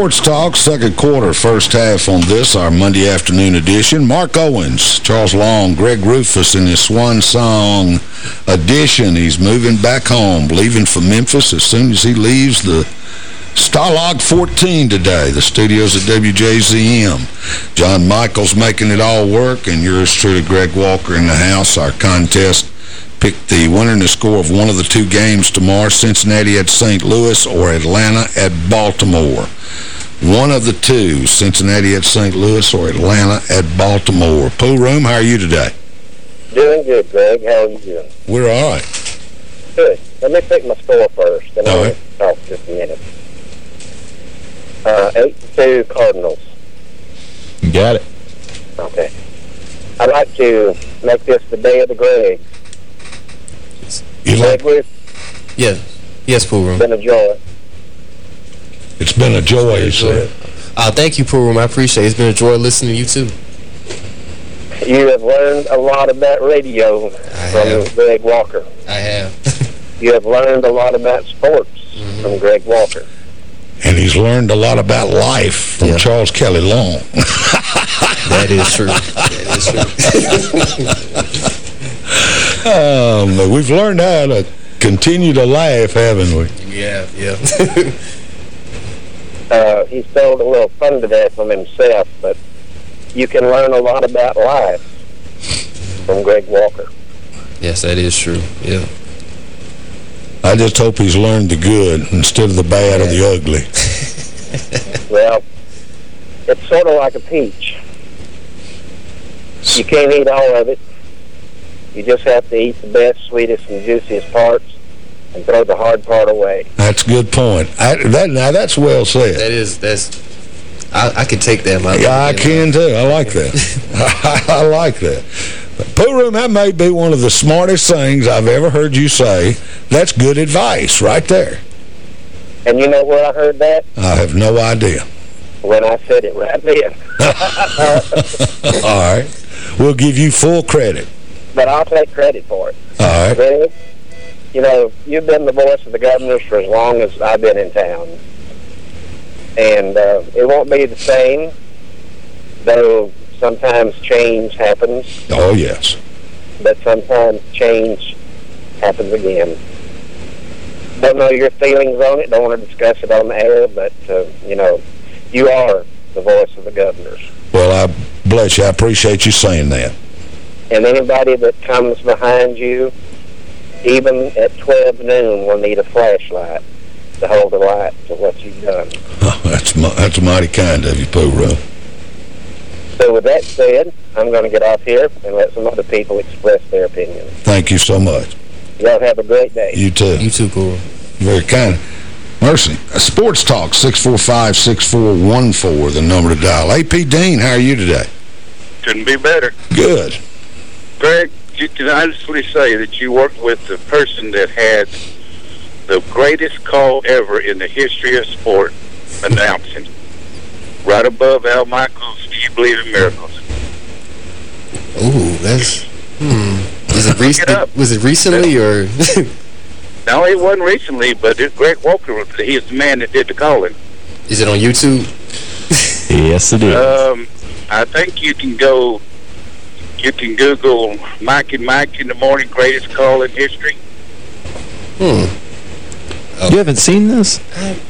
Sports Talk, second quarter, first half on this, our Monday afternoon edition. Mark Owens, Charles Long, Greg Rufus in his Swan Song edition. He's moving back home, leaving for Memphis as soon as he leaves the Starlog 14 today, the studios at WJZM. John Michaels making it all work, and yours truly, Greg Walker, in the house. Our contest picked the winner in the score of one of the two games tomorrow, Cincinnati at St. Louis or Atlanta at Baltimore. One of the two, Cincinnati at St. Louis or Atlanta at Baltimore. Pool Room, how are you today? Doing good, Greg. How are you doing? We're all right. Good. Let me pick my score first, and All I'll right. talk just a minute. Uh, 8-2 Cardinals. You got it. Okay. I'd like to make this the day of the Greg. You Greg, we've Yes, Pool Room. been a joy. It's been a joy, you said. Uh, thank you, Pool Room. I appreciate it. It's been a joy listening to you, too. You have learned a lot about radio from Greg Walker. I have. You have learned a lot about sports Mm-hmm. from Greg Walker. And he's learned a lot about life from Charles Kelly Long. that is true. That is true. um, we've learned how to continue to laugh, haven't we? Yeah, yeah. Uh, he stole a little thunder there from himself, but you can learn a lot about life from Greg Walker. yes, that is true. Yeah. I just hope he's learned the good instead of the bad or the ugly. Well, it's sort of like a peach. You can't eat all of it. You just have to eat the best, sweetest, and juiciest parts and throw the hard part away. That's a good point. I, that, now, that's well said. That is, that's, I, I could take that. My Yeah, I can too. I like that. I, like that. Pool Room, that may be one of the smartest things I've ever heard you say. That's good advice right there. And you know where I heard that? I have no idea. When I said it right then. All right. We'll give you full credit. but I'll take credit for it. All right. Greg, you know, you've been the voice of the governors for as long as I've been in town. And uh, it won't be the same, though sometimes change happens, Oh, yes. but sometimes change happens again. Don't know your feelings on it, don't want to discuss it on the air, but, uh, you know, you are the voice of the governors. Well, I bless you. I appreciate you saying that. And anybody that comes behind you, even at 12 noon, we'll need a flashlight to hold the light to what you've done. Oh, that's, that's mighty kind of you, Pool Room. So with that said, I'm going to get off here and let some other people express their opinion. Thank you so much. Y'all have a great day. You too. You too, Pool. Very kind. Mercy. Uh, Sports Talk, 645-6414, the number to dial. AP Dean, how are you today? Couldn't be better. Good. Greg, you can honestly say that you worked with the person that had the greatest call ever in the history of sport announcing. Right above Al Michaels, Do You Believe in Miracles? Ooh, that's... Hmm. Was it, rec was it recently or... No, it wasn't recently, but it, Greg Walker, was- he's the man that did the calling. Is it on YouTube? yes, it is. Um, I think you can go, you can Google Mike and Mike in the morning greatest call in history. Hmm. You haven't seen this?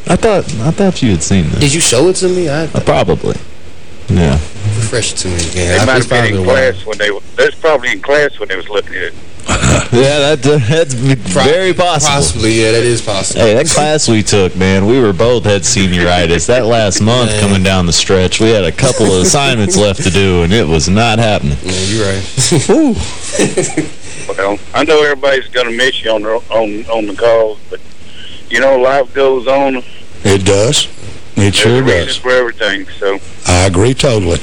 I thought I thought you had seen this. Did you show it to me? I Uh, probably. Yeah. Refresh it to me again. They I- might have been probably in a while. class when they were, that's probably in class when they was looking at it. yeah, that, that's very possible. Possibly, yeah, that is possible. Hey, that class we took, man, we were both had senioritis. That last month coming down the stretch, we had a couple of assignments left to do, and it was not happening. Yeah, you're right. Well, I know everybody's going to miss you on the, on on the calls, but you know life goes on. It does. It sure There's a reason does. for everything. So, I agree totally.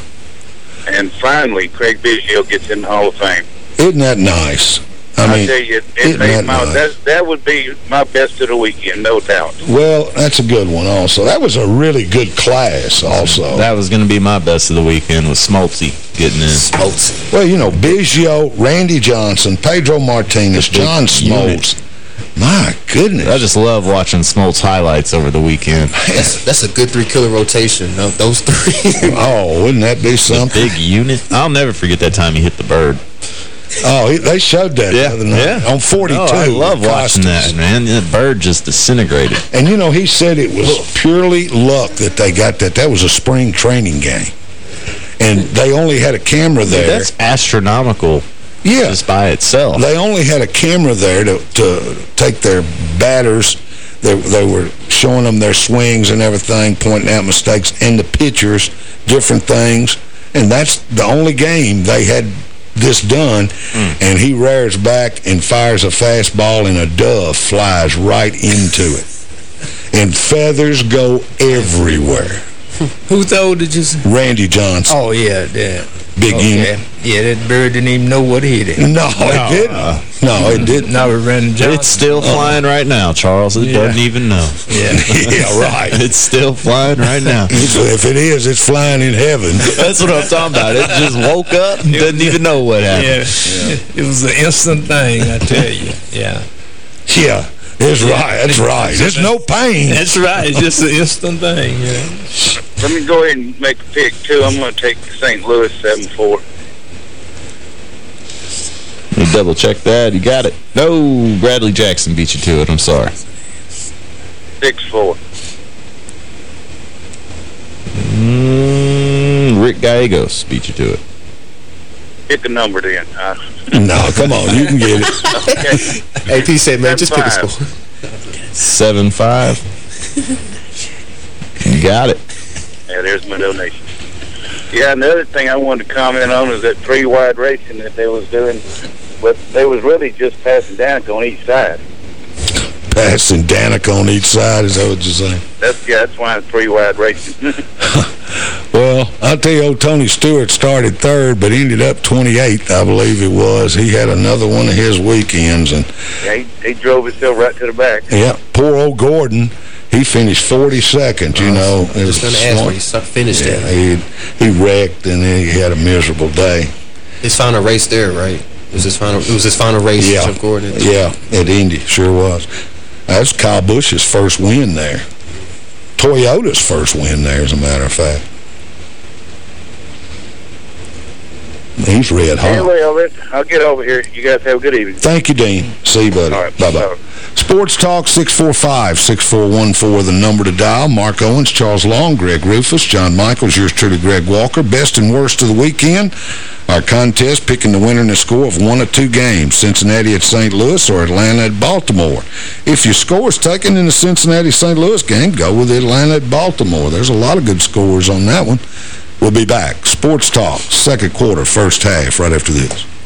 And finally, Craig Biggio gets in the Hall of Fame. Isn't that nice? I I mean, tell you, it isn't made that my, nice? that that would be my best of the weekend, no doubt. Well, that's a good one also. That was a really good class also. That was going to be my best of the weekend with Smoltzy getting in. Smoltz. Well, you know, Biggio, Randy Johnson, Pedro Martinez, The big John unit. Smoltz. My goodness. I just love watching Smoltz highlights over the weekend. That's, that's a good three-killer rotation. No, those three. oh, wouldn't that be The big unit. I'll never forget that time he hit the bird. Oh, he, they showed that the other night on 42. Oh, I love watching that, man. That bird just disintegrated. And, you know, he said it was purely luck that they got that. That was a spring training game. And they only had a camera there. That's astronomical yeah. just by itself. They only had a camera there to, to take their batters. They, they were showing them their swings and everything, pointing out mistakes, in the pitchers, different things. And that's the only game they had this done. Hmm. And he rears back and fires a fastball, and a dove flies right into it. And feathers go everywhere. Who told did you say? Randy Johnson. Oh, yeah, that. Big okay. unit. Yeah, that bird didn't even know what hit it. No, it didn't. Uh, no, it mm-hmm. didn't. No, it ran Johnson. It's still uh-huh. flying right now, Charles. It Yeah. doesn't even know. Yeah. yeah, right. It's still flying right now. So if it is, it's flying in heaven. That's what I'm talking about. It just woke up and doesn't even know what happened. Yeah. It was an instant thing, I tell you. Yeah. Yeah, that's right. That's right. There's no pain. That's right. It's just an instant thing, yeah. Let me go ahead and make a pick, too. I'm going to take St. Louis 7-4. Let me double check that. You got it. No, Bradley Jackson beat you to it. I'm sorry. 6-4. Mm, Rick Gallegos beat you to it. Pick a number then. Uh, No, come on. You can get it. okay. AP said, man, just pick a 7-5. score. 7-5. You got it. Yeah, there's my donation. Yeah, another thing I wanted to comment on is that three-wide racing that they was doing. But they was really just passing Danica on each side. Passing Danica on each side, is that what you're saying? That's yeah, that's why it's three-wide racing. Well, I'll tell you, old Tony Stewart started third, but ended up 28th, I believe it was. He had another one of his weekends. And, yeah, he, he drove himself right to the back. yeah, poor old Gordon, he finished 42nd, you know. I was going to ask where he start- finished yeah, at. he, he wrecked, and then he had a miserable day. His final race there, right? It was his final, it was his final race, Yeah. Jeff Gordon. Yeah, at Indy, sure was. That's Kyle Busch's first win there. Toyota's first win there, as a matter of fact. He's red hot. Anyway, I'll, I'll get over here. You guys have a good evening. Thank you, Dean. See you, buddy. All right. Bye-bye. Sports Talk 645-6414, the number to dial. Mark Owens, Charles Long, Greg Rufus, John Michaels, yours truly, Greg Walker. Best and worst of the weekend. Our contest picking the winner in a score of one or two games, Cincinnati at St. Louis or Atlanta at Baltimore. If your score is taken in the Cincinnati-St. Louis game, go with Atlanta at Baltimore. There's a lot of good scores on that one. We'll be back. Sports Talk, second quarter, first half, right after this.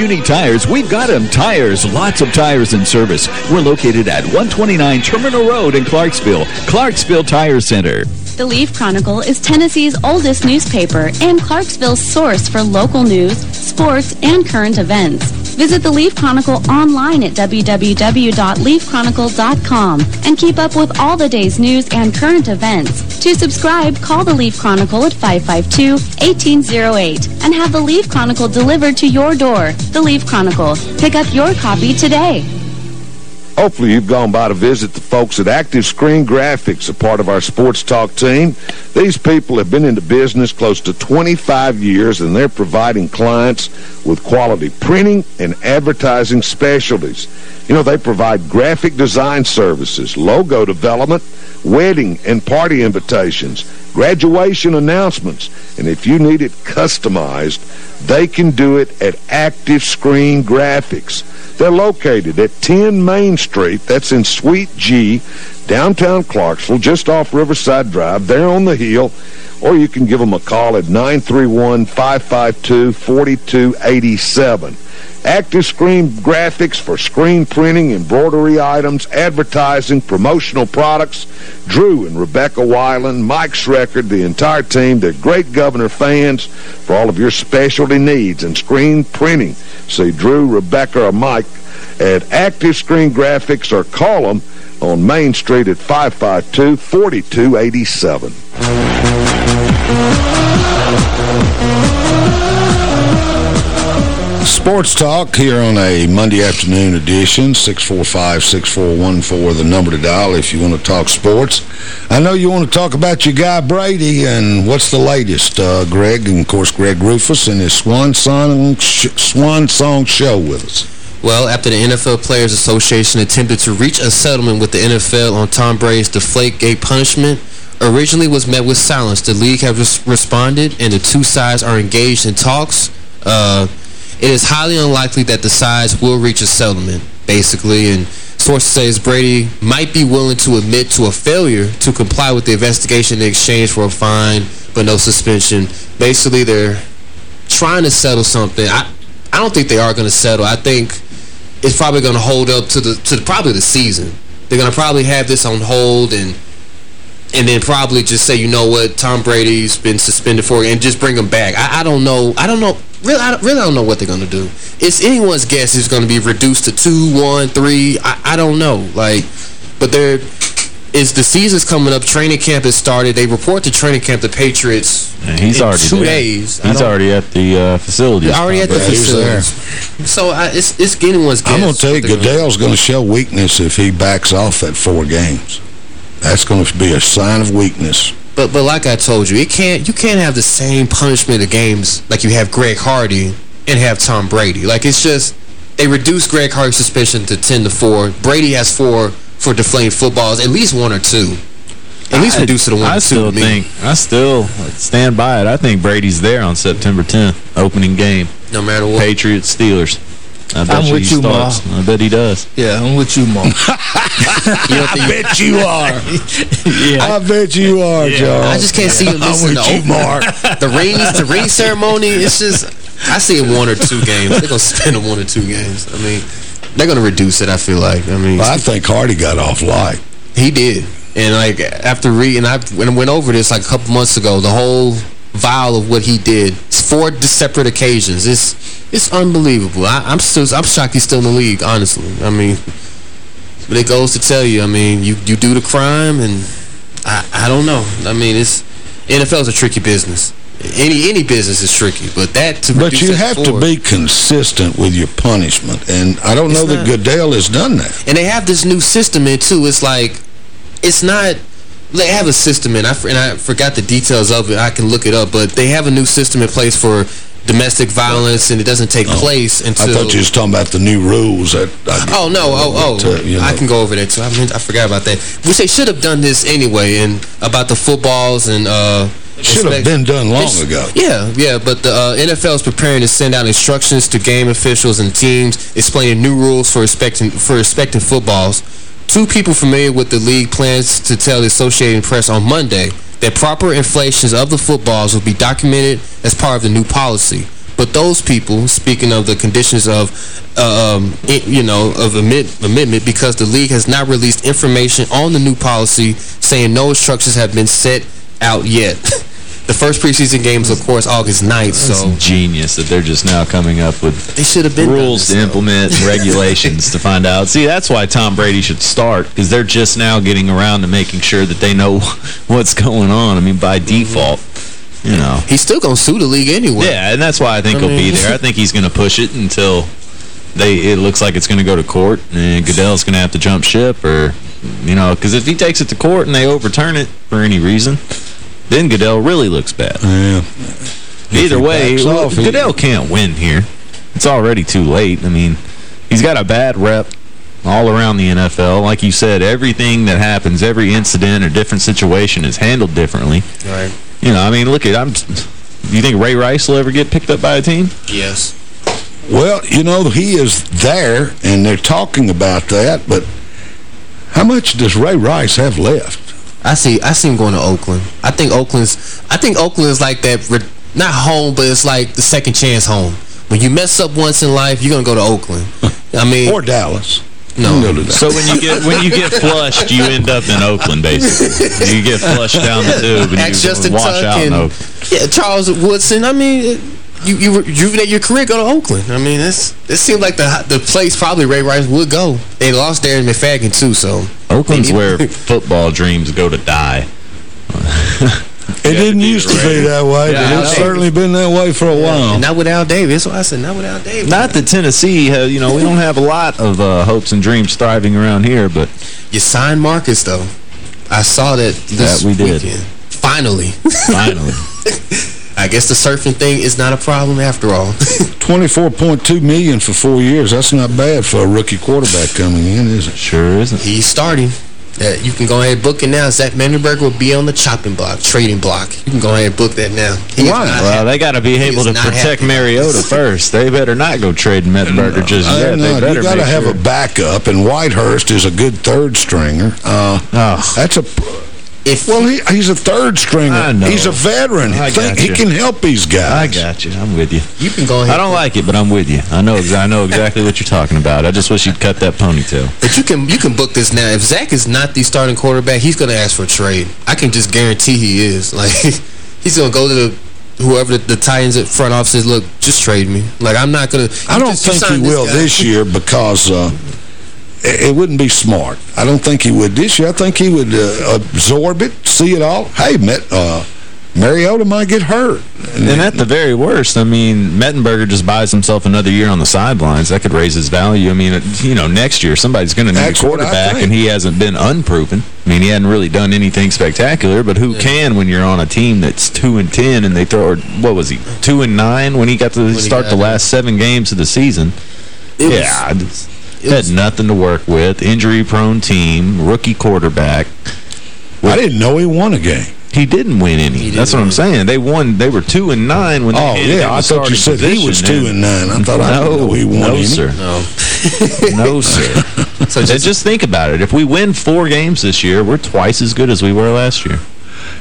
If tires, we've got them. Tires, lots of tires in service. We're located at 129 Terminal Road in Clarksville. Clarksville Tire Center. The Leaf Chronicle is Tennessee's oldest newspaper and Clarksville's source for local news, sports, and current events. Visit the Leaf Chronicle online at www.leafchronicle.com and keep up with all the day's news and current events. To subscribe, call the Leaf Chronicle at 552-1808 and have the Leaf Chronicle delivered to your door. The Leaf Chronicle. Pick up your copy today. Hopefully you've gone by to visit the folks at Active Screen Graphics, a part of our Sports Talk team. These people have been in the business close to 25 years, and they're providing clients with quality printing and advertising specialties. You know, they provide graphic design services, logo development, wedding and party invitations, graduation announcements, and if you need it customized, they can do it at Active Screen Graphics. They're located at 10 Main Street, that's in Suite G, downtown Clarksville, just off Riverside Drive, there on the hill, or you can give them a call at 931-552-4287. Active Screen Graphics for screen printing, embroidery items, advertising, promotional products. Drew and Rebecca Weiland, Mike Schreckard, the entire team, they're great Governor fans for all of your specialty needs and screen printing. See Drew, Rebecca, or Mike at Active Screen Graphics or call them on Main Street at 552-4287. Sports Talk here on a Monday afternoon edition, 645-6414, the number to dial if you want to talk sports. I know you want to talk about your guy Brady, and what's the latest, uh, Greg? And, of course, Greg Rufus and his Swan Song, Swan Song show with us. Well, after the NFL Players Association attempted to reach a settlement with the NFL on Tom Brady's Deflategate punishment, originally was met with silence. The league has res responded, and the two sides are engaged in talks. Uh, it is highly unlikely that the sides will reach a settlement, basically, and sources say Brady might be willing to admit to a failure to comply with the investigation in exchange for a fine, but no suspension. Basically, they're trying to settle something. I, I don't think they are going to settle. I think it's probably going to hold up to the to the, probably the season. They're going to probably have this on hold and and then probably just say, you know what, Tom Brady's been suspended for, and just bring him back. I, I don't know. I don't know. Really, I don't, really don't know what they're going to do. It's anyone's guess it's going to be reduced to two, one, three. I, I don't know. Like, but there is the season's coming up. Training camp has started. They report to training camp the Patriots and he's in already two there. days. He's already at the uh, facility. Already at the facility. So I, it's it's anyone's guess. I'm going to tell you, what they're gonna do. Goodell's going to show weakness if he backs off at four games. That's going to be a sign of weakness. But but like I told you, it can't you can't have the same punishment of games like you have Greg Hardy and have Tom Brady. Like it's just they reduced Greg Hardy's suspension to 10 to 4. Brady has 4 for deflating footballs, at least one or two. At least I- reduce it to one I or two. still think, I still stand by it. I think Brady's there on September 10th, opening game. No matter what. Patriots, Steelers. I bet I'm you with he you, Ma. I bet he does. Yeah, I'm with you, Mark. I bet you are. yeah. I bet you are, Joe. I just can't see him I'm missing with the you. Mark. The rings, the ring ceremony, it's just, I see it one or two games. They're going to spend a one or two games. I mean, they're going to reduce it, I feel like. I mean, Well, I think Hardy got off light. He did. And like after reading, I when I went over this like a couple months ago, the whole vial of what he did, four separate occasions. It's it's unbelievable. I, I'm still I'm shocked he's still in the league. Honestly, I mean, but it goes to tell you. I mean, you you do the crime, and I I don't know. I mean, it's NFL's a tricky business. Any any business is tricky, but that to But you have to be consistent with your punishment, and I don't know that Goodell has done that. And they have this new system in too. It's like, it's not they have a system, and I, and I forgot the details of it. I can look it up, but they have a new system in place for domestic violence, and it doesn't take place until... Oh. I thought you was talking about the new rules. that. Oh, no, oh, oh, you I can go over that, too. I, mean, I forgot about that. Which they should have done this anyway, and about the footballs and... uh should have been done long It's- ago. Yeah, yeah, but the uh, NFL is preparing to send out instructions to game officials and teams explaining new rules for respecting for respecting footballs. Two people familiar with the league plans to tell the Associated Press on Monday that proper inflations of the footballs will be documented as part of the new policy. But those people, speaking of the conditions of, uh, um, i- you know, of amend amendment, because the league has not released information on the new policy, saying no instructions have been set out yet. the first preseason game is, of course, August 9th, so... It's genius that they're just now coming up with They should have been rules to implement and regulations to find out. See, that's why Tom Brady should start, because they're just now getting around to making sure that they know what's going on. I mean, by default, you know. He's still going to sue the league anyway. Yeah, and that's why I think I he'll be there. I think he's going to push it until they it looks like it's going to go to court, and Goodell's going to have to jump ship, or, you know, because if he takes it to court and they overturn it for any reason, then Goodell really looks bad. Yeah. Either way, backs well, off, he- Goodell can't win here. It's already too late. I mean, he's got a bad rep all around the NFL. Like you said, everything that happens, every incident or different situation is handled differently. Right. You know, I mean, look at I'm. Do you think Ray Rice will ever get picked up by a team? Yes. Well, you know, he is there, and they're talking about that, but how much does Ray Rice have left? I see. I see him going to Oakland. I think Oakland's. I think Oakland is like that. Not home, but it's like the second chance home. When you mess up once in life, you're gonna go to Oakland. I mean, or Dallas. No. Go to Dallas. So when you get when you get flushed, you end up in Oakland, basically. You get flushed down the tube and Ask you Justin wash Tuck out in and Oakland. yeah, Charles Woodson. I mean, it- you you rejuvenate your career, go to Oakland. I mean, it's it seemed like the the place probably Ray Rice would go. They lost Darren McFadden too, so Oakland's where football dreams go to die. It didn't used to be that way, Yeah, but it's certainly been that way for a while. And not with Al Davis. That's why I said not with Al Davis. Not that Tennessee, uh, you know, we don't have a lot of uh, hopes and dreams thriving around here, but You signed Marcus though. I saw that this That we did. Finally. finally. I guess the surfing thing is not a problem after all. 24.2 million for four years. That's not bad for a rookie quarterback coming in, is it? Sure isn't. He's starting. Uh, you can go ahead and book it now. Zach Mettenberger will be on the chopping block, trading block. You can go ahead and book that now. He is not Well, happy. they got to be able to protect happy. Mariota first. They better not go trading Mettenberger just yet. don't They better You got to have sure. a backup, and Whitehurst is a good third stringer. Uh, Oh. That's a... If well, he, he's a third stringer. I know. He's a veteran. I Think got he can help these guys. I got you. I'm with you. You can go ahead. I don't like it, but I'm with you. I know I know exactly what you're talking about. I just wish you'd cut that ponytail. But you can you can book this now. If Zach is not the starting quarterback, he's going to ask for a trade. I can just guarantee he is. Like he's going to go to the whoever the, the Titans at front office says, look, just trade me. Like I'm not going to. I don't think he will this year because uh, it, it wouldn't be smart. I don't think he would this year. I think he would uh, absorb it, see it all. Hey, Met, uh, Mariota might get hurt. And at the very worst, I mean, Mettenberger just buys himself another year on the sidelines. That could raise his value. I mean, it- you know, next year somebody's going to need That's a quarterback, and he hasn't been unproven. I mean, he hadn't really done anything spectacular, but who can when you're on a team that's 2 and 10 and they throw, or what was he, 2 and 9 when he got to he start got the there. last seven games of the season? It yeah, it's- it had nothing to work with. Injury-prone team, rookie quarterback. I didn't know he won a game. He didn't win any. didn't That's what I'm saying. They won. They were two and nine when they Oh, yeah, the I thought you said he was two and nine. I thought I no, didn't know he won no, any. sir. No. No, sir. so just, just think about it. If we win four games this year, we're twice as good as we were last year.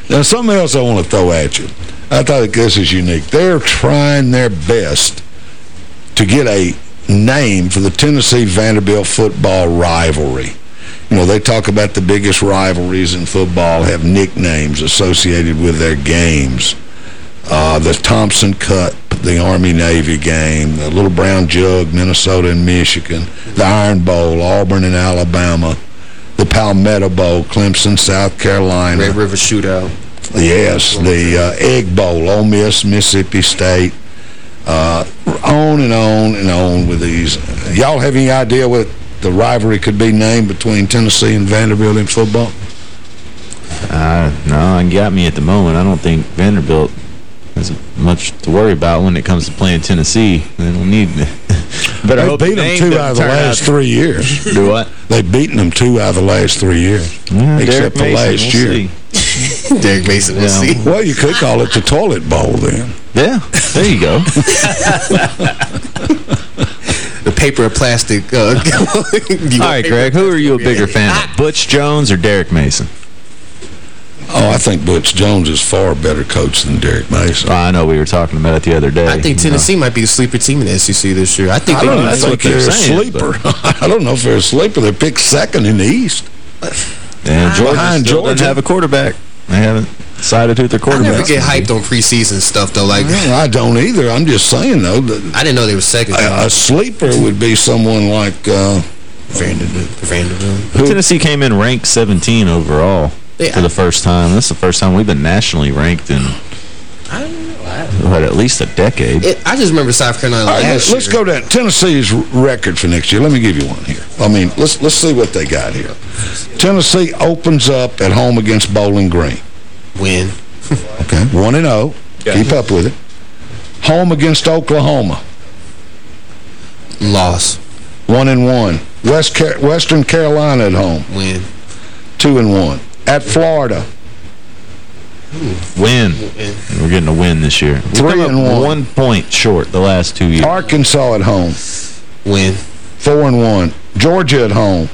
Now, something else I want to throw at you. I thought this is unique. They're trying their best to get a name for the Tennessee-Vanderbilt football rivalry. You know, they talk about the biggest rivalries in football have nicknames associated with their games. Uh, the Thompson Cut, the Army-Navy game, the Little Brown Jug, Minnesota and Michigan, the Iron Bowl, Auburn and Alabama, the Palmetto Bowl, Clemson, South Carolina. Red River Shootout. Yes, the uh, Egg Bowl, Ole Miss, Mississippi State, uh, on and on and on with these. Y'all have any idea what the rivalry could be named between Tennessee and Vanderbilt in football? Uh, no, you got me at the moment. I don't think Vanderbilt has much to worry about when it comes to playing Tennessee. They don't need... Better They've beaten them two out of the last three years. Do what? They've beaten them two out of the last three years. Yeah, except Derek for Mason, last we'll year. see. Derek Mason, we'll Yeah. see. Well, you could call it the toilet bowl then. Yeah, there you go. The paper or plastic. Uh, you All right, Greg, who are you a bigger fan of, Butch Jones or Derek Mason? Oh, I think Butch Jones is far better coach than Derek Mason. Well, I know we were talking about it the other day. I think Tennessee might be the sleeper team in the SEC this year. I think I they don't might think be- they're a sleeper. I don't know if they're a sleeper. They're picked second in the East. And Georgia Behind still Georgia. doesn't have a quarterback. They haven't decided who their I quarterback never get hyped on preseason stuff, though. Like, Well, I don't either. I'm just saying, though, that I didn't know they were second. a, a sleeper would be someone like... Uh, Vanderbilt. Vanderbilt. Tennessee came in ranked 17 overall Yeah. for the first time. This is the first time we've been nationally ranked in I don't know. I, what, at least a decade. it, I just remember South Carolina All right, last let's year. go down. Tennessee's record for next year. Let me give you one here. I mean, let's let's see what they got here. Tennessee opens up at home against Bowling Green. Win. Okay, 1 and 0. Keep up with it. Home against Oklahoma. Loss. 1 and 1. West Car Western Carolina at home. Win. 2 and 1. At Florida. Win. We're getting a win this year. We've Three and one. one point short the last two years. Arkansas at home. Win. 4 and 1. Georgia at home.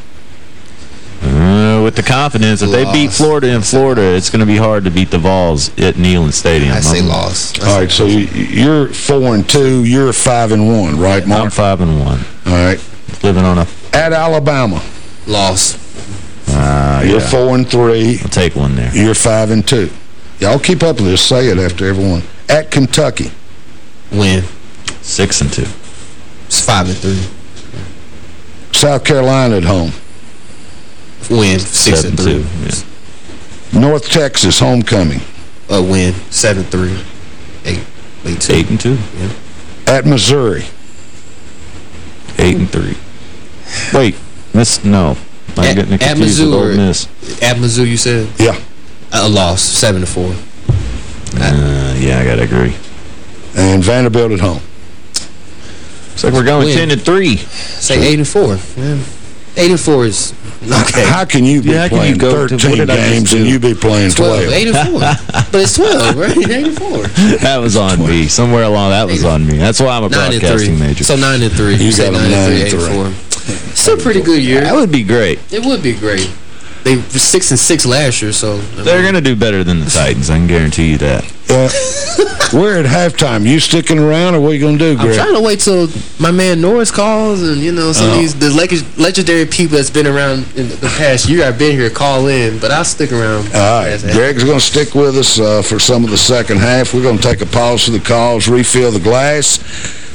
Uh, with the confidence, if they beat Florida in Florida, it's going to be hard to beat the Vols at Neyland Stadium. I say I'm- loss. All right, so you- you're 4 and 2, you're 5 and 1, right, Mark? I'm five and one. All right. Living on a. At Alabama. Loss. Uh, You're yeah. 4 and 3. I'll take one there. You're 5 and 2. Y'all keep up with this. Say it after everyone. At Kentucky. Win. Six and two. It's five and three. South Carolina at home. Win. Six Seven and three. two. Yeah. North Texas homecoming. A win. Seven three. Eight. Eight two. Eight and two. At Missouri. Eight and three. Wait, Miss no. I'm At, getting at confused Mizzou. with Ole Miss. At Mizzou, you said? Yeah. A loss. Seven to four. Uh, yeah, I gotta agree. And Vanderbilt at home. Looks like we're going Win. ten and three. Say eight and four. Yeah. Eight and four is okay. How can you be Yeah, playing you go 13 did games and you be playing 12? 12. Eight and four. but it's 12, right? Eight and four. That was on me. Somewhere along that was on me. That's why I'm a Nine and broadcasting three. major. So nine and three. You say got 'em nine, nine and and three, eight three. and four. Still a pretty good year. that would be great. It would be great. They were six and six last year, so They're mean, going to do better than the Titans. I can guarantee you that. Uh, we're at halftime. You sticking around or what are you going to do, I'm trying to wait till my man Norris calls and, you know, some Oh. of these the leg legendary people that's been around in the past year I've been here call in, but I'll stick around. All right, Greg's going to stick with us uh, for some of the second half. We're going to take a pause for the calls, refill the glass.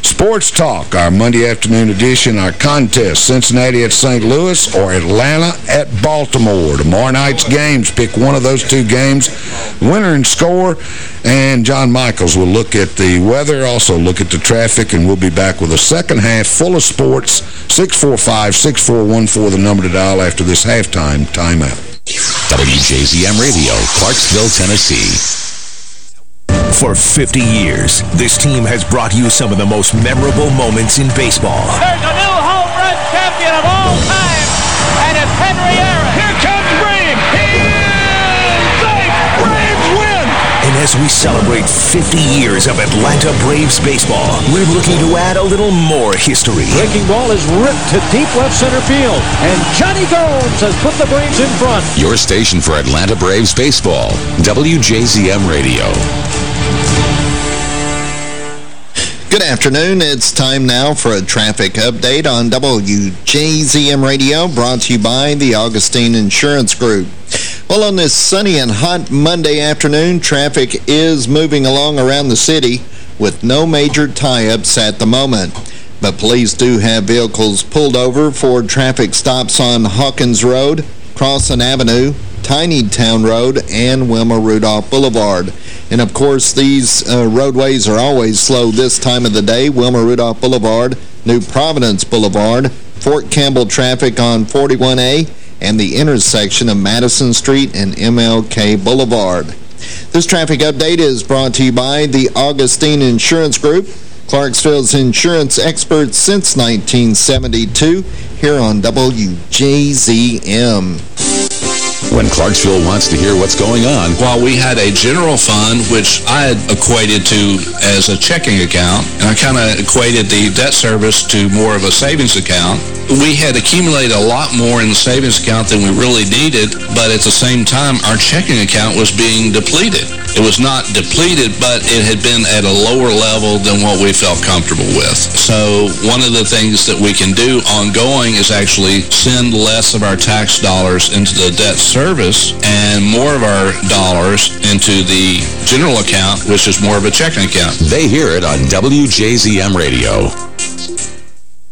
Sports Talk, our Monday afternoon edition, our contest, Cincinnati at St. Louis or Atlanta at Baltimore. Tomorrow night's games, pick one of those two games, winner and score, and John Michaels will look at the weather, also look at the traffic, and we'll be back with a second half full of sports, 645-6414, the number to dial after this halftime timeout. WJZM Radio, Clarksville, Tennessee. For 50 years, this team has brought you some of the most memorable moments in baseball. There's a new home run champion of all time, and it's Henry Aaron. Here comes Reeves. He is safe. Braves win. And as we celebrate 50 years of Atlanta Braves baseball, we're looking to add a little more history. Breaking ball is ripped to deep left center field, and Jonny Gomes has put the Braves in front. Your station for Atlanta Braves baseball, WJZM Radio. Good afternoon. It's time now for a traffic update on WJZM Radio, brought to you by the Augustine Insurance Group. Well, on this sunny and hot Monday afternoon, traffic is moving along around the city with no major tie-ups at the moment. But police do have vehicles pulled over for traffic stops on Hawkins Road, Crossland Avenue, Tiny Town Road, and Wilma Rudolph Boulevard. And of course, these uh, roadways are always slow this time of the day. Wilma Rudolph Boulevard, New Providence Boulevard, Fort Campbell traffic on 41A, and the intersection of Madison Street and MLK Boulevard. This traffic update is brought to you by the Augustine Insurance Group, Clarksville's insurance experts since 1972, here on WJZM. When Clarksville wants to hear what's going on, While we had a general fund, which I had equated to as a checking account, and I kind of equated the debt service to more of a savings account, we had accumulated a lot more in the savings account than we really needed, but at the same time, our checking account was being depleted. It was not depleted, but it had been at a lower level than what we felt comfortable with. So one of the things that we can do ongoing is actually send less of our tax dollars into the debt service and more of our dollars into the general account, which is more of a checking account. they hear it on WJZM Radio.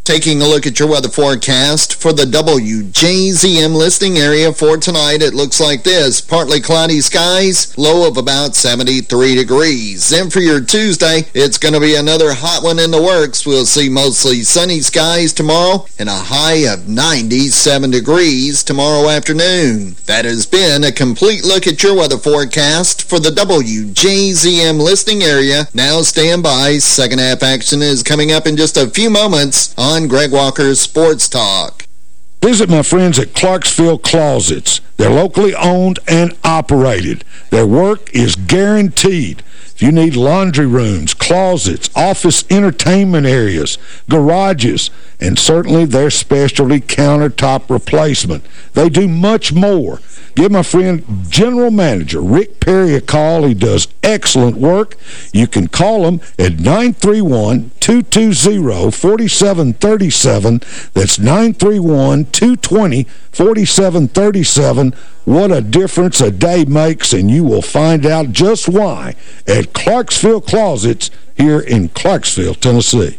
Taking a look at your weather forecast for the WJZM listing area for tonight, it looks like this. Partly cloudy skies, low of about 73 degrees. Then for your Tuesday, it's going to be another hot one in the works. We'll see mostly sunny skies tomorrow and a high of 97 degrees tomorrow afternoon. That has been a complete look at your weather forecast for the WJZM listing area. Now stand by. Second half action is coming up in just a few moments on Greg Walker's Sports Talk. Visit my friends at Clarksville Closets. They're locally owned and operated. Their work is guaranteed. If you need laundry rooms, closets, office entertainment areas, garages, and certainly their specialty countertop replacement, they do much more. Give my friend General Manager Rick Perry a call. He does excellent work. You can call him at 931-220-4737. That's 931-220-4737. What a difference a day makes, and you will find out just why at Clarksville Closets here in Clarksville, Tennessee.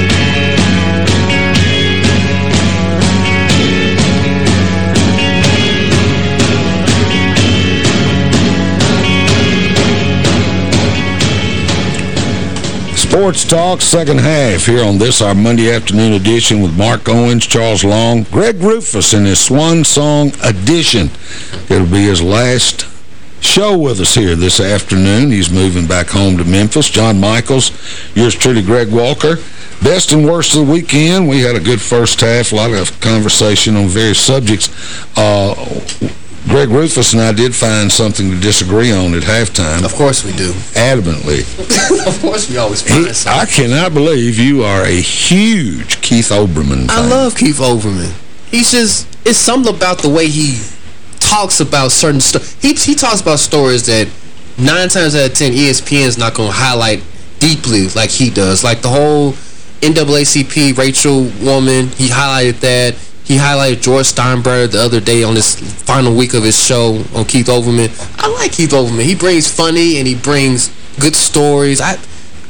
Sports Talk, second half, here on this, our Monday afternoon edition with Mark Owens, Charles Long, Greg Rufus in his Swan Song edition. It'll be his last show with us here this afternoon. He's moving back home to Memphis. John Michaels, yours truly, Greg Walker. Best and worst of the weekend. We had a good first half, a lot of conversation on various subjects. Uh, Greg Rufus and I did find something to disagree on at halftime. Of course we do. Adamantly. of course we always find He. I cannot believe you are a huge Keith Olbermann fan. I love Keith Olbermann. He's just, it's something about the way he talks about certain stuff. He, he talks about stories that nine times out of ten ESPN is not going to highlight deeply like he does. Like the whole NAACP Rachel woman, he highlighted that. He highlighted George Steinbrenner the other day on this final week of his show on Keith Olbermann. I like Keith Olbermann. He brings funny and he brings good stories. I,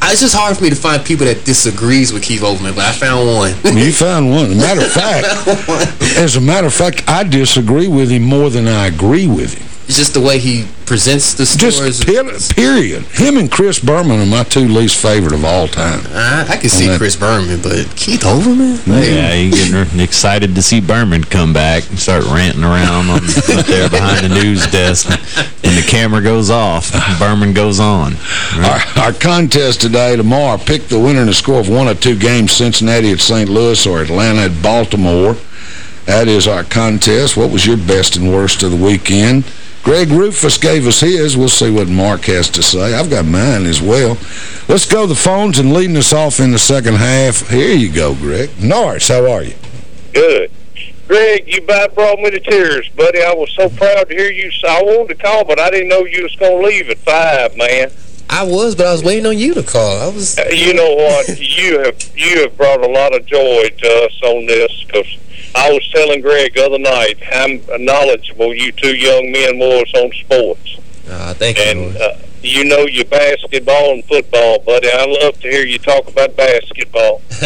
I it's just hard for me to find people that disagrees with Keith Olbermann, but I found one. you found one. As a matter of fact, as a matter of fact, I disagree with him more than I agree with him. It's just the way he presents the stories. Just period. Him and Chris Berman are my two least favorite of all time. I, I can see that- Chris Berman, but Keith Olbermann? Yeah, you getting er, excited to see Berman come back and start ranting around on, up there behind the news desk. And the camera goes off. Berman goes on. Our, our contest today, tomorrow, pick the winner in a score of one or two games, Cincinnati at St. Louis or Atlanta at Baltimore. That is our contest. What was your best and worst of the weekend? Greg Rufus gave us his. We'll see what Mark has to say. I've got mine as well. Let's go the phones and leading us off in the second half. Here you go, Greg. Norris, how are you? Good. Greg, you brought me to tears, buddy. I was so proud to hear you. I wanted to call, but I didn't know you was going to leave at 5, man. I was, but I was waiting on you to call. I was. Uh, You know what? you have you have brought a lot of joy to us on this because I was telling Greg the other night how knowledgeable you two young men was on sports. Uh, thank you, and uh, you know your basketball and football, buddy. I love to hear you talk about basketball.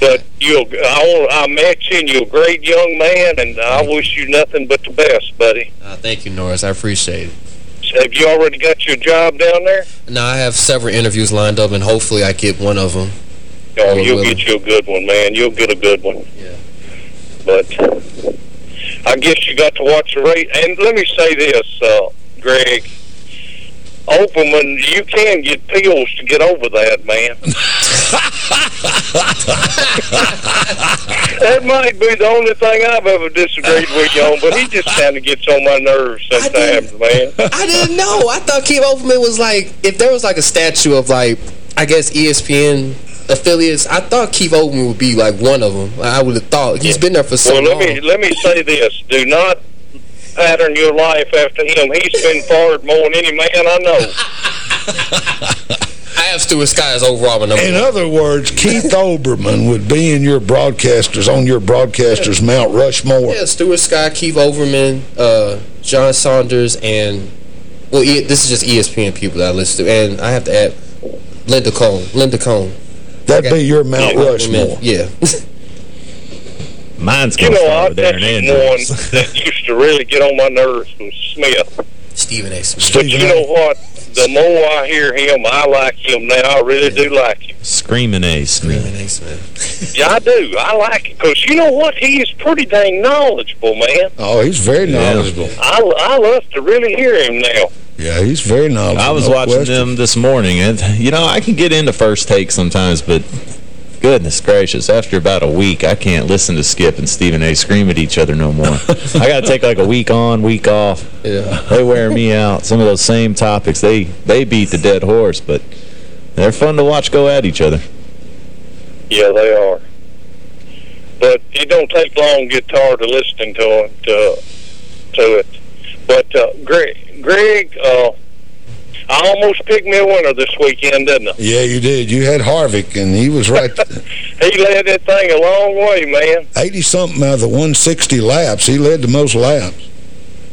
but you'll, I I met you, and you're a great young man, and I wish you nothing but the best, buddy. Uh, thank you, Norris. I appreciate it. Have you already got your job down there? No, I have several interviews lined up, and hopefully I get one of them. Oh, you'll get you a good one, man. You'll get a good one. Yeah. But I guess you got to watch the race. And let me say this, uh, Greg. Olbermann, you can get pills to get over that, man. that might be the only thing I've ever disagreed with you on, but he just kind of gets on my nerves sometimes, man. I didn't know. I thought Keith Olbermann was like, if there was like a statue of like, I guess ESPN affiliates, I thought Keith Olbermann would be like one of them. I would have thought. He's been there for so well, long. let me let me say this: Do not pattern your life after him. He's been forward more than any man I know. I have Stuart Scott as overall my number In one. other words, Keith Olbermann would be in your broadcasters, on your broadcasters Mount Rushmore. Yeah, Stuart Scott, Keith Olbermann, uh, John Saunders, and well, e this is just ESPN people that I listen to, and I have to add Linda Cohn. Linda Cohn. That'd be your Mount Yeah, Rushmore. Yeah. Mine's You going to know, start I'll with Erin tell you Andrews. one that used to really get on my nerves was Smith. Stephen A. Smith. But you know what? The more I hear him, I like him now. I really do like him. Screaming Ace. Screaming A. Smith. Yeah, I do. I like it because you know what? He is pretty dang knowledgeable, man. Oh, he's very knowledgeable. I, I love to really hear him now. Yeah, he's very knowledgeable. I was no watching question. them this morning, and, you know, I can get into first take sometimes, but goodness gracious, after about a week, I can't listen to Skip and Stephen A. scream at each other no more. I got to take like a week on, week off. Yeah. They wear me out. Some of those same topics, they, they beat the dead horse, but they're fun to watch go at each other. Yeah, they are. But it don't take long to get tired of listening to it. To, to it. But uh, Greg, Greg, uh, I almost picked me a winner this weekend, didn't I? Yeah, you did. You had Harvick, and he was right. He led that thing a long way, man. 80-something out of the 160 laps. He led the most laps.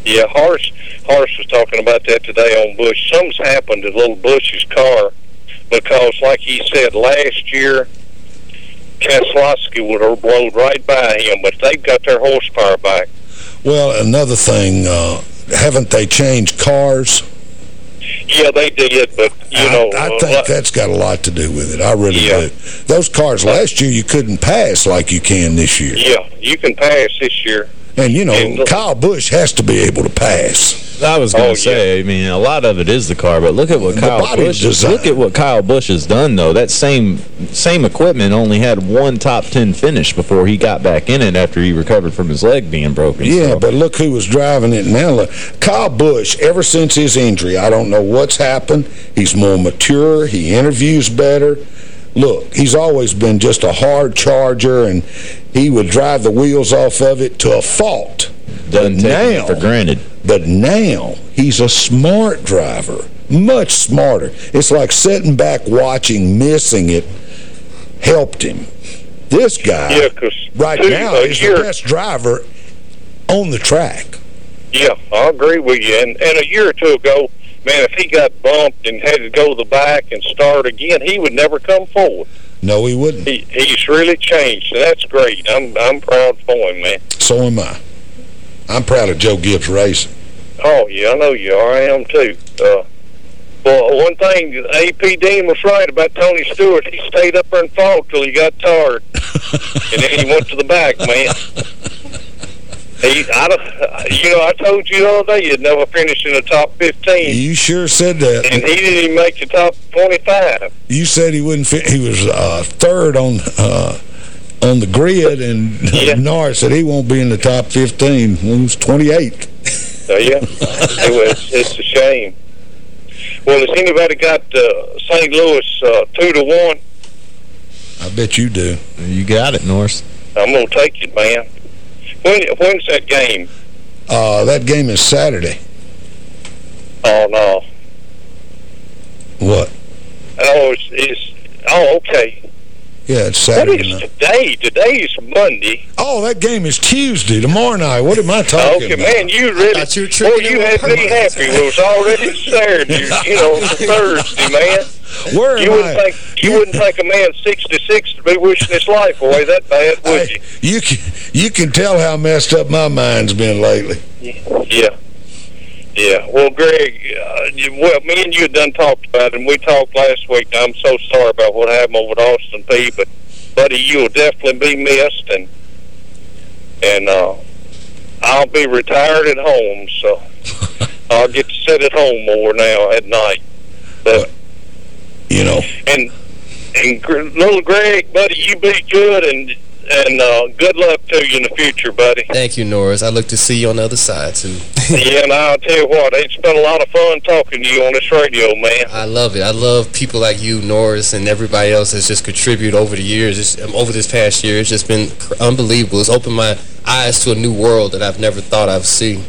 Yeah, Horse, Horse was talking about that today on Bush. Something's happened to little Busch's car because, like he said, last year, Keselowski would have rolled right by him, but they've got their horsepower back. Well, another thing, uh, haven't they changed cars? Yeah, they did, but, you know... I, I uh, think that's got a lot to do with it. I really Yeah. do. Those cars last year you couldn't pass like you can this year. Yeah, you can pass this year. And, you know, And Kyle Busch has to be able to pass. I was going to Oh, say, I mean, a lot of it is the car, but look at what The Kyle Busch design. look at what Kyle Busch has done though. That same same equipment only had one top 10 finish before he got back in it after he recovered from his leg being broken. Yeah, So, but look who was driving it now. Look, Kyle Busch, ever since his injury, I don't know what's happened. He's more mature. He interviews better. Look, he's always been just a hard charger, and he would drive the wheels off of it to a fault. Doesn't But take now- for granted. But now, he's a smart driver. Much smarter. It's like sitting back watching, missing it, helped him. This guy, Yeah, 'cause right two- now, is year- the best driver on the track. Yeah, I agree with you. And, and a year or two ago, man, if he got bumped and had to go to the back and start again, he would never come forward. No, he wouldn't. He, he's really changed, and that's great. I'm I'm proud for him, man. So am I. I'm proud of Joe Gibbs Racing. Oh, yeah, I know you are. I am, too. Uh, well, one thing, A.P. Dean was right about Tony Stewart. He stayed up there and fought till he got tired. and then he went to the back, man. He, I, don't- you know, I told you the other day you'd never finish in the top 15. You sure said that. And he didn't even make the top 25. You said he wouldn't fit. He was uh, third on uh, on the grid, and Yeah. Norris said he won't be in the top 15. He was 28th. So, yeah, it was, it's a shame. Well, has anybody got uh, St. Louis uh, 2 to 1? I bet you do. You got it, Norris. I'm going to take it, man. When When's that game? Uh, that game is Saturday. Oh, no. What? Oh, it's, it's oh, okay. Yeah, it's Saturday is night. today? is Monday. Oh, that game is Tuesday, tomorrow night. What am I talking about? Okay, about? man, you really, boy, you had me happy. It was already Saturday, you know, Thursday, man. Where you wouldn't I? think you wouldn't think a man 66 to be wishing his life away that bad, would Hey, you can, you can tell how messed up my mind's been lately. you? Yeah. Yeah. Well, Greg, uh, you, well, me and you had done talked about it, and we talked last week. I'm so sorry about what happened over at Austin Peay, but, buddy, you'll definitely be missed, and, and, uh, I'll be retired at home, so I'll get to sit at home more now at night. But, you know, and and little Greg, buddy, you be good and and uh, good luck to you in the future, buddy. Thank you, Norris. I look to see you on the other side, too. yeah, and I'll tell you what, it's been a lot of fun talking to you on this radio, man. I love it. I love people like you, Norris, and everybody else that's just contributed over the years, it's, um, over this past year. It's just been cr- unbelievable. It's opened my eyes to a new world that I've never thought I'd see.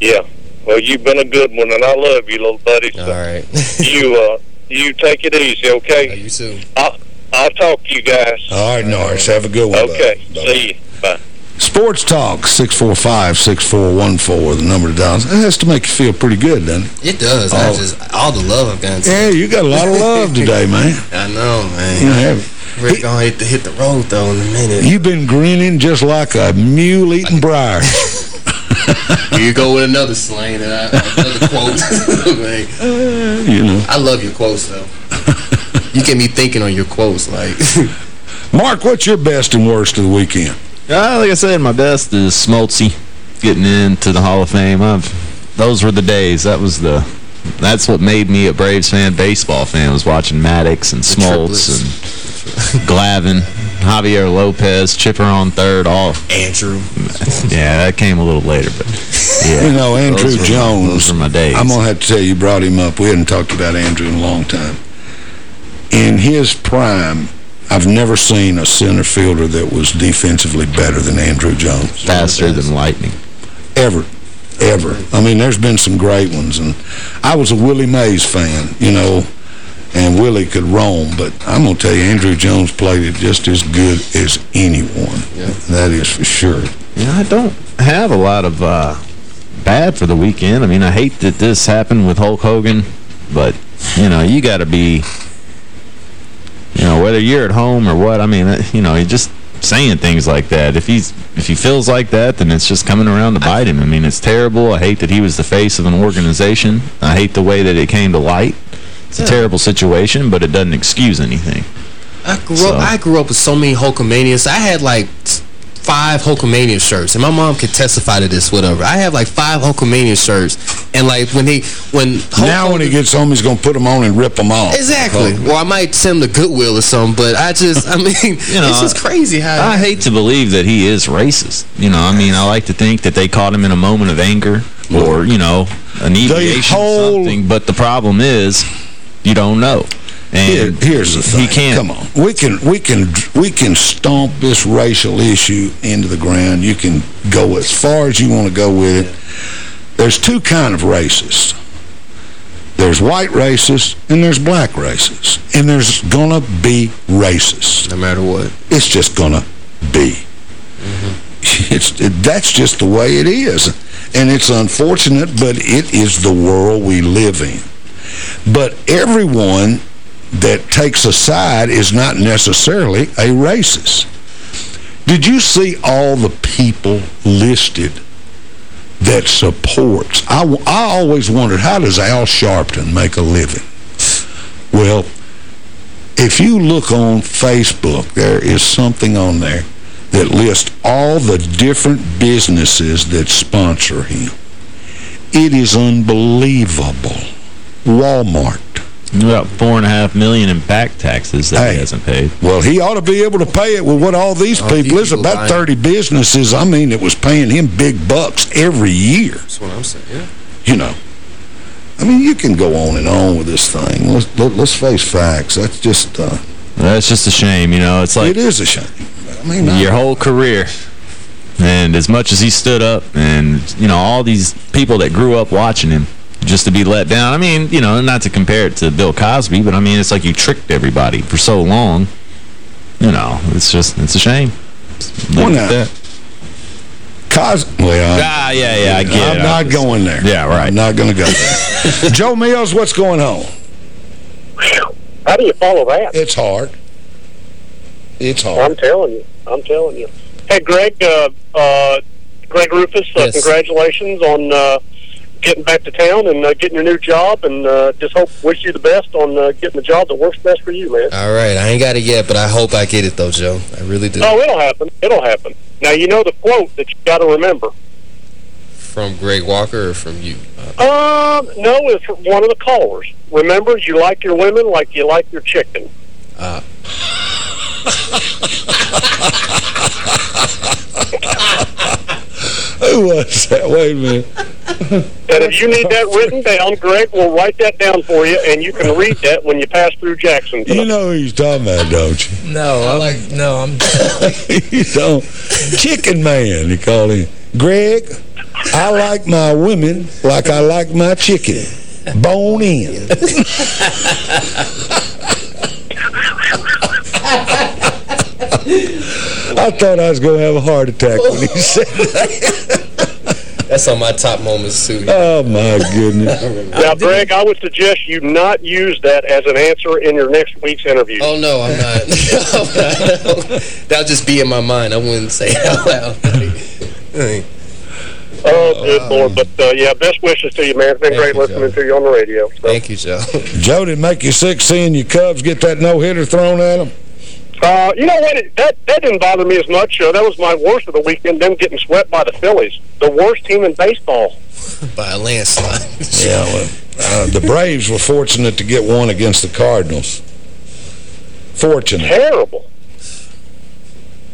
Yeah. Well, you've been a good one, and I love you, little buddy. So All right. you uh, you take it easy, okay? you too. I'll, I'll talk to you guys. All right, Norris, have a good one. Okay. bud. See you. Bye. Sports Talk, 645-6414, the number to dial. It has to make you feel pretty good, doesn't it? It does. I Oh. just all the love I've gotten. Yeah, you got a lot of love today, man. I know, man. You have We're gonna hit the, hit the road though in a minute. You've been grinning just like a mule eating briars. Here you go with another slang that I, another quote. Like, you know. I love your quotes though. You get me thinking on your quotes, like. Mark, what's your best and worst of the weekend? Uh, like I said, my best is Smoltzy getting into the Hall of Fame. I've, those were the days. That was the... That's what made me a Braves fan, baseball fan, was watching Maddux and Smoltz and Glavine, Javier Lopez, Chipper on third, all... Andruw. Yeah, that came a little later, but... Yeah, You know, Andruw those were my- Jones. those were my days. I'm going to have to tell you, you brought him up. We hadn't talked about Andruw in a long time. In his prime, I've never seen a center fielder that was defensively better than Andruw Jones. Faster than lightning. Ever. Ever. I mean, there's been some great ones. And I was a Willie Mays fan, you know, and Willie could roam. But I'm going to tell you, Andruw Jones played it just as good as anyone. Yeah. That is for sure. You know, I don't have a lot of uh, bad for the weekend. I mean, I hate that this happened with Hulk Hogan, but, you know, you got to be, you know, whether you're at home or what, I mean, uh, you know, you just saying things like that. If he's if he feels like that, then it's just coming around to bite him. I mean, it's terrible. I hate that he was the face of an organization. I hate the way that it came to light. It's a terrible situation, but it doesn't excuse anything. I grew So- up. I grew up with so many Hulkamanias. I had like five Hulkamania shirts, and my mom could testify to this. Whatever. I have like five Hulkamania shirts, and like when he when Hulk now when he gets home, he's going to put them on and rip them off. Exactly. Well, I might send him to Goodwill or something, but I just, I mean, You know, it's just crazy how... I hate to believe that he is racist. You know, I mean, I like to think that they caught him in a moment of anger or, you know, inebriation or something. But the problem is, you don't know. Here, here's the thing. He can't. Come on. We can we can we can stomp this racial issue into the ground. You can go as far as you want to go with it. There's two kind of racists. There's white racists and there's black racists. And there's gonna be racists. No matter what. It's just gonna be. Mm-hmm. It's it, that's just the way it is. And it's unfortunate, but it is the world we live in. But everyone that takes a side is not necessarily a racist. Did you see all the people listed that supports? I, I always wondered, how does Al Sharpton make a living? Well, if you look on Facebook, there is something on there that lists all the different businesses that sponsor him. It is unbelievable. Walmart. About four and a half million in back taxes that Hey. he hasn't paid. Well, he ought to be able to pay it with what all these All people these is. About buying. 30 businesses, I mean, it was paying him big bucks every year. That's what I'm saying, yeah. You know. I mean, you can go on and on with this thing. Let's, let, let's face facts. That's just... Uh, That's just a shame, you know. It's like it is a shame. I mean, I- your whole career. And as much as he stood up and, you know, all these people that grew up watching him just to be let down. I mean, you know, not to compare it to Bill Cosby, but I mean, it's like you tricked everybody for so long. you know, it's just, it's a shame. Well, Look now, at that. Cos well, Ah, yeah, yeah, I get I'm it. not going there. Yeah, right. I'm not going to go there. Joe Mills, what's going on? How do you follow that? It's hard. It's hard. I'm telling you. I'm telling you. Hey, Greg, uh, uh, Greg Rufus, uh, Yes. congratulations on uh, getting back to town and uh, getting your new job, and uh, just hope wish you the best on uh, getting the job that works best for you, man. All right, I ain't got it yet, but I hope I get it, though, Joe. I really do. Oh, it'll happen. It'll happen. Now, you know the quote that you got to remember. From Greg Walker or from you? Um, no, it's from one of the callers. Remember, you like your women like you like your chicken. Uh, Who was that? Wait a minute. And if you need that written down, Greg will write that down for you, and you can read that when you pass through Jackson. You know who he's talking about, don't you? No, I like, no, I'm... you don't. Chicken Man, he called him. Greg, I like my women like I like my chicken. Bone in. I thought I was going to have a heart attack when he said that. That's on my top moments, too. Oh, my goodness. Now, Greg, I would suggest you not use that as an answer in your next week's interview. Oh, no, I'm not. That'll just be in my mind. I wouldn't say it out loud. Oh, good Lord. But, uh, yeah, best wishes to you, man. It's been great listening to you on the radio. So. Thank you, Joe. Joe, did make you sick seeing your Cubs get that no-hitter thrown at them? Uh, you know what? It, that that didn't bother me as much. Uh, that was my worst of the weekend, them getting swept by the Phillies. The worst team in baseball. By a landslide. Yeah, well, uh, the Braves were fortunate to get one against the Cardinals. Fortunate. Terrible.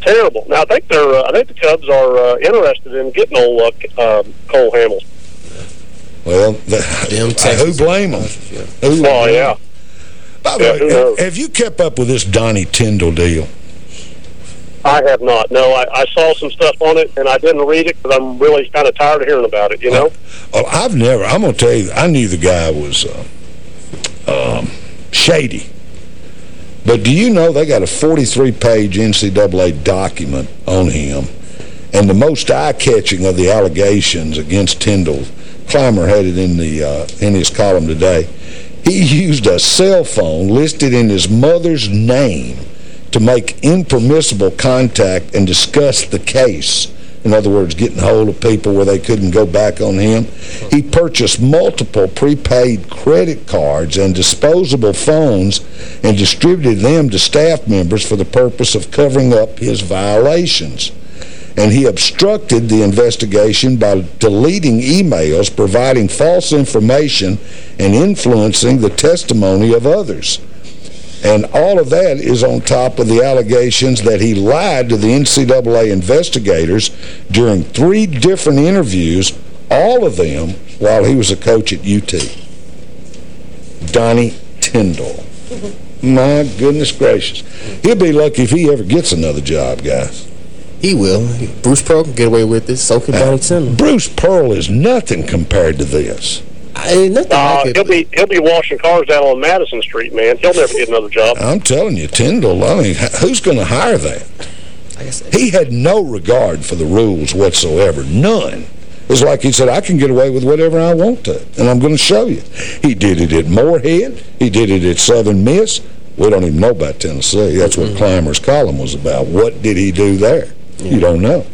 Terrible. Now, I think they're. Uh, I think the Cubs are uh, interested in getting old uh, um, Cole Hamels. Well, the, uh, who blame them? Who Oh, yeah. By the Yeah, way, have, you kept up with this Donnie Tyndall deal? I have not. No, I, I saw some stuff on it, and I didn't read it because I'm really kind of tired of hearing about it, you know? Well, I've never, I'm going to tell you, I knew the guy was uh, um, shady. But do you know they got a 43-page NCAA document on him, and the most eye-catching of the allegations against Tyndall, Clymer had it in, the, uh, in his column today, he used a cell phone listed in his mother's name to make impermissible contact and discuss the case. In other words, getting hold of people where they couldn't go back on him. He purchased multiple prepaid credit cards and disposable phones and distributed them to staff members for the purpose of covering up his violations. And he obstructed the investigation by deleting emails, providing false information, and influencing the testimony of others. And all of that is on top of the allegations that he lied to the NCAA investigators during three different interviews, all of them while he was a coach at UT. Donnie Tyndall. Mm-hmm. My goodness gracious. He'll be lucky if he ever gets another job, guys. He will. Bruce Pearl can get away with this. So can Donnie Tyndall. Bruce Pearl is nothing compared to this. I, nothing Uh, like it. he'll be he'll be washing cars down on Madison Street, man. He'll never get another job. I'm telling you, Tyndall, I mean, who's going to hire that? He had no regard for the rules whatsoever. None. It's like he said, I can get away with whatever I want to, and I'm going to show you. He did it at Morehead. He did it at Southern Miss. We don't even know about Tennessee. That's what Clymer's column was about. What did he do there? You don't know.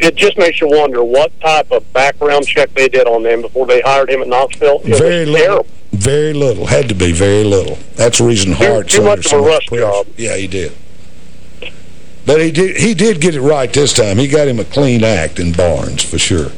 It just makes you wonder what type of background check they did on them before they hired him at Knoxville. It Very little. terrible. Very little. Had to be very little. That's the reason Too- Hart's too much of a rush job. Yeah, he did. But he did he did get it right this time. He got him a clean act in Barnes, for sure.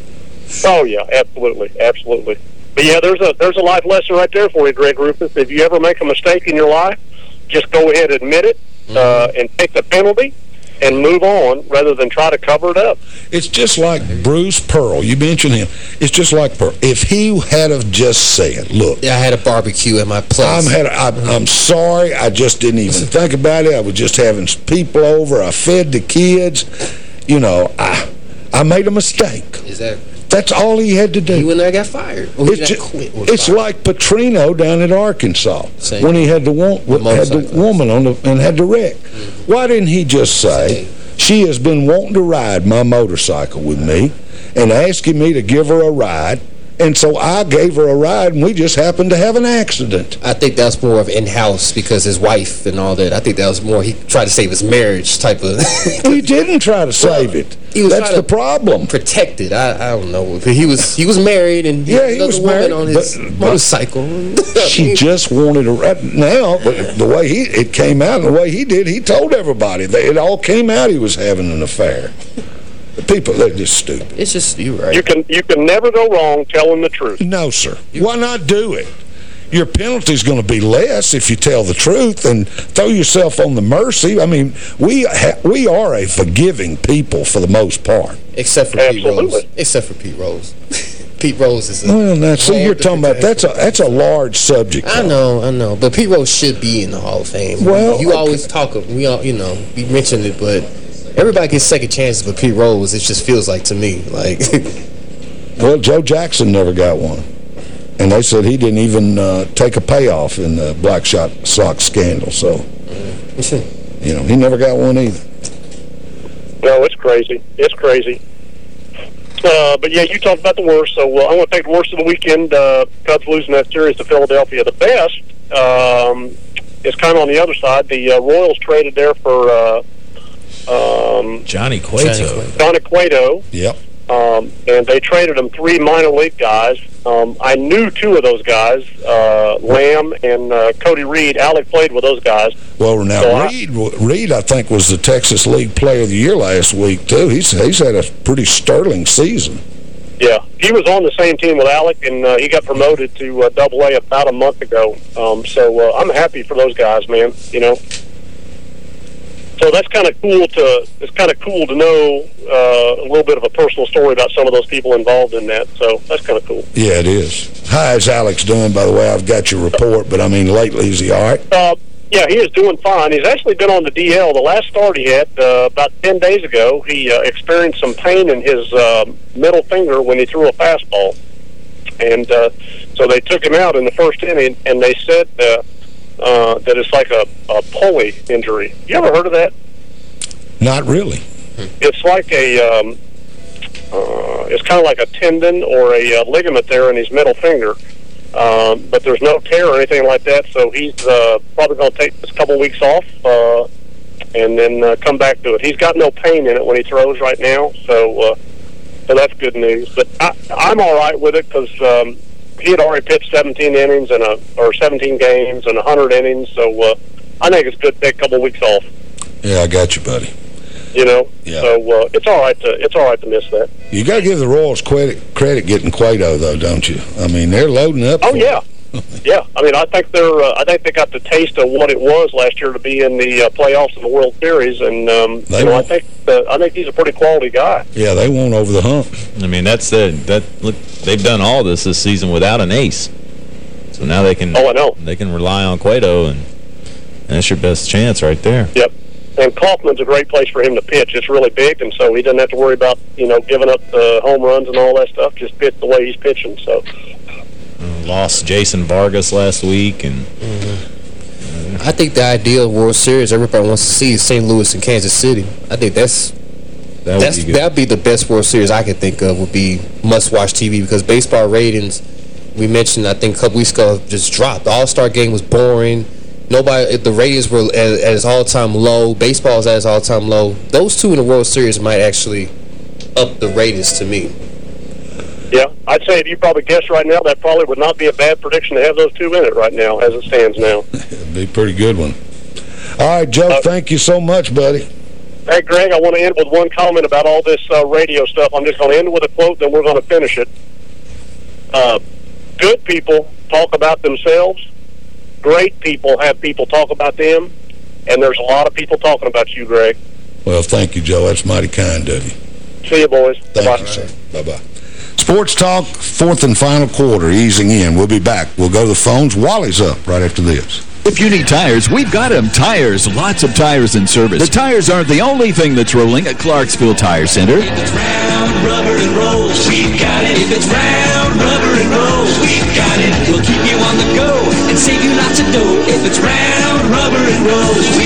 Oh yeah, absolutely, absolutely. But yeah, there's a there's a life lesson right there for you, Greg Rufus. If you ever make a mistake in your life, just go ahead and admit it uh, and take the penalty and move on rather than try to cover it up. It's just like Bruce Pearl. You mentioned him. It's just like Pearl. If he had have just said, look, Yeah, I had a barbecue at my place. I'm, had, I, I'm sorry, I just didn't even think about it. I was just having people over. I fed the kids. You know, I I made a mistake. Is that... That's all he had to do. He went there got fired. It's, quit. it's fired. like Petrino down at Arkansas Same. when he had the, wo had the woman on the and had the wreck. Mm-hmm. Why didn't he just say, she has been wanting to ride my motorcycle with me and asking me to give her a ride, and so I gave her a ride, and we just happened to have an accident. I think that's more of in-house because his wife and all that. I think that was more, he tried to save his marriage type of... he didn't try to save it. He was That's the problem. Protect it. I, I don't know. He was he was married and Yeah, he was woman married, on his but- motorcycle. she just wanted to ride. Now, the way he it came out and the way he did, he told everybody. It all came out he was having an affair. The people, they're just stupid. It's just, you're right. You can you can never go wrong telling the truth. No, sir. Why not do it? Your penalty's going to be less if you tell the truth and throw yourself on the mercy. I mean, we ha we are a forgiving people for the most part. Except for Pete Rose. Except for Pete Rose. Pete Rose is a... Well, now, see, you're talking about, that's a that's a large subject. I know, I know, but Pete Rose should be in the Hall of Fame. Well, you always talk of, we all, you know, we mentioned it, but everybody gets second chances, but Pete Rose, it just feels like to me, like, Well, Joe Jackson never got one. And they said he didn't even uh, take a payoff in the Black Shot Sox scandal. So, you know, he never got one either. No, it's crazy. It's crazy. Uh, but yeah, you talked about the worst, so uh, I'm going to take the worst of the weekend. Uh, Cubs losing that series to Philadelphia. The best um, is kind of on the other side. The uh, Royals traded there for uh, um, Johnny Cueto. Johnny Cueto. Yep. Um, and they traded him three minor league guys. Um, I knew two of those guys, uh, Lamb and uh, Cody Reed. Alec played with those guys. Well, now, So I- Reed, Reed, I think, was the Texas League Player of the Year last week, too. He's, he's had a pretty sterling season. Yeah, he was on the same team with Alec, and uh, he got promoted to uh, Double A about a month ago. Um, so uh, I'm happy for those guys, man. You know, so that's kind of cool to it's kind of cool to know uh, a little bit of a personal story about some of those people involved in that. So that's kind of cool. Yeah, it is. How is Alex doing, by the way? I've got your report, but, I mean, lately, is he all right? Uh, yeah, he is doing fine. He's actually been on the DL. The last start he had uh, about 10 days ago, he uh, experienced some pain in his uh, middle finger when he threw a fastball. And uh, so they took him out in the first inning, and they said uh, uh, that it's like a, a pulley injury. You ever heard of that? Not really. It's like a, um, uh, it's kind of like a tendon or a uh, ligament there in his middle finger. Um, but there's no tear or anything like that, so he's uh, probably going to take this couple weeks off uh, and then uh, come back to it. He's got no pain in it when he throws right now, so uh, so that's good news. But I, I'm all right with it because um, he had already pitched 17 innings and a or 17 games and 100 innings, so uh, I think it's good to take a couple weeks off. Yeah, I got you, buddy. You know, Yeah. so uh, it's all right to it's all right to miss that. You got to give the Royals credit, credit getting Cueto, though, don't you? I mean, they're loading up. Oh yeah, yeah. I mean, I think they're. Uh, I think they got the taste of what it was last year to be in the uh, playoffs of the World Series, and um, They you know, I think that, I think he's a pretty quality guy. Yeah, they won't over the hump. I mean, that's the that look. They've done all this this season without an ace, so now they can. Oh, I know. They can rely on Cueto, and that's your best chance right there. Yep. And Kauffman's a great place for him to pitch. It's really big, and so he doesn't have to worry about you know giving up the home runs and all that stuff. Just pitch the way he's pitching. So Lost Jason Vargas last week, and I think the ideal World Series everybody wants to see is St. Louis and Kansas City. I think that's That would that's be that'd be the best World Series I could think of would be must-watch TV because baseball ratings we mentioned I think a couple weeks ago just dropped. The All-Star game was boring. Nobody the ratings were at, at its all-time low. Baseball's at its all-time low. Those two in the World Series might actually up the ratings to me. Yeah, I'd say if you probably guess right now, that probably would not be a bad prediction to have those two in it right now, as it stands now. It'd be a pretty good one. All right, Joe, thank you so much, buddy. Hey, Greg, I want to end with one comment about all this uh, radio stuff. I'm just going to end with a quote, then we're going to finish it. Uh, good people talk about themselves. Great people have people talk about them. And there's a lot of people talking about you, Greg. Well, thank you, Joe. That's mighty kind of you. See you, boys. Thank Bye. you, sir. Bye-bye. Sports Talk, fourth and final quarter, easing in. We'll be back. We'll go to the phones. Wally's up right after this. If you need tires, we've got them. Tires, lots of tires in service. The tires aren't the only thing that's rolling at Clarksville Tire Center. Round rubber and rolls, rolls, we've got it. If it's round, rubber, and rolls, we've got it. We'll keep you on the go and save you lots of dough. If it's round, rubber, and rolls, we've got it.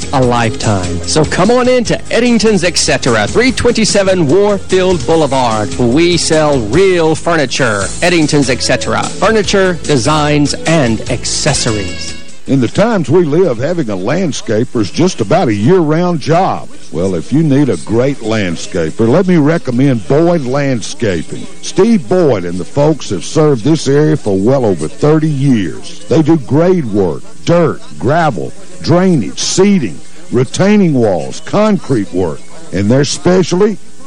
a lifetime. So come on in to Eddington's Etc. 327 Warfield Boulevard, we sell real furniture. Eddington's Etc. Furniture, designs, and accessories. In the times we live, having a landscaper is just about a year-round job. Well, if you need a great landscaper, let me recommend Boyd Landscaping. Steve Boyd and the folks have served this area for well over 30 years. They do grade work, dirt, gravel, drainage, seeding, retaining walls, concrete work, and their specialty,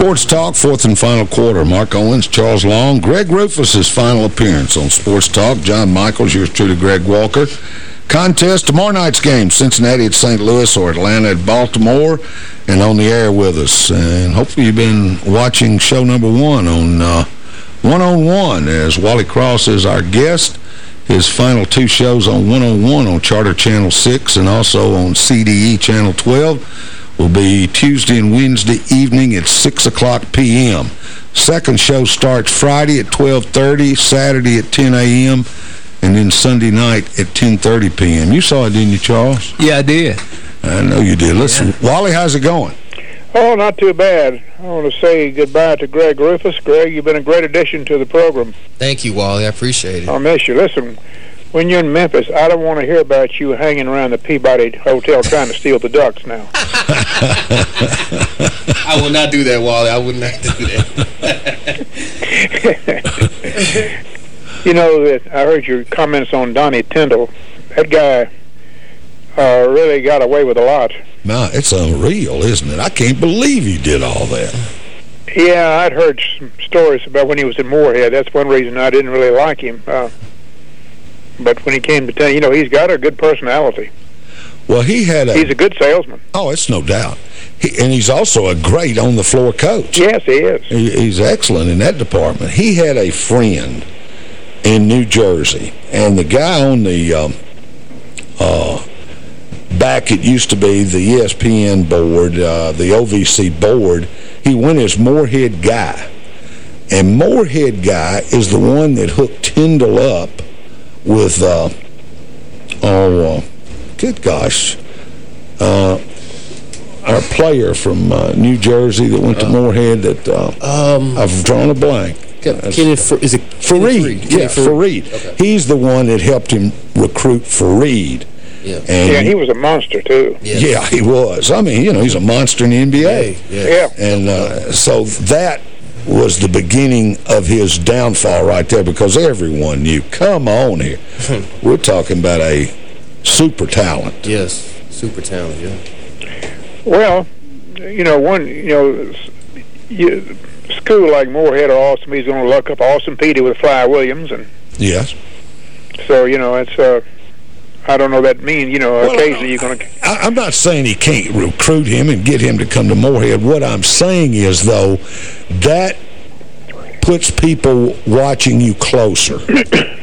Sports Talk, fourth and final quarter. Mark Owens, Charles Long, Greg Rufus' final appearance on Sports Talk. John Michaels, yours truly, Greg Walker. Contest, tomorrow night's game, Cincinnati at St. Louis or Atlanta at Baltimore, and on the air with us. And hopefully you've been watching show number one on uh, one-on-one as Wally Cross is our guest. His final two shows on 101 on Charter Channel 6 and also on CDE Channel 12 will be Tuesday and Wednesday evening at 6 o'clock p.m. Second show starts Friday at 12.30, Saturday at 10 a.m., and then Sunday night at 10.30 p.m. You saw it, didn't you, Charles? Yeah, I did. I know you did. Listen, Wally, how's it going? Oh, not too bad. I want to say goodbye to Greg Rufus. Greg, you've been a great addition to the program. Thank you, Wally. I appreciate it. I'll miss you. Listen, when you're in Memphis, I don't want to hear about you hanging around the Peabody Hotel trying to steal the ducks now. I will not do that, Wally. I would not do that. you know, that I heard your comments on Donnie Tyndall. That guy uh, really got away with a lot. No, it's unreal, isn't it? I can't believe he did all that. Yeah, I'd heard some stories about when he was in Morehead. That's one reason I didn't really like him. Uh, but when he came to town, you know, he's got a good personality. Well, he had a... He's a good salesman. Oh, it's no doubt. He, and he's also a great on-the-floor coach. Yes, he is. He, he's excellent in that department. He had a friend in New Jersey, and the guy on the... Um, uh, back it used to be the ESPN board, uh, the OVC board, he went as Morehead Guy. And Morehead Guy is the one that hooked Tyndall up with, uh, oh, uh, good gosh, uh, our player from uh, New Jersey that went to Morehead that, uh, um, I've drawn a blank. Kenneth, is it Faried? Yeah, Faried. He's the one that helped him recruit Faried. Yeah. And yeah, he was a monster, too. Yeah. he was. I mean, you know, he's a monster in the NBA. Yeah. yeah. And uh, so that was the beginning of his downfall right there because everyone knew, come on here. We're talking about a super talent. Yes, super talent, yeah. Well, you know, one, you know, you, school like Morehead or Austin, he's going to look up Austin Peay with Fly Williams. and Yes. So, you know, it's... Uh, I don't know that means, you know, Well, occasionally you're going to... I, I'm not saying he can't recruit him and get him to come to Morehead. What I'm saying is, though, that puts people watching you closer.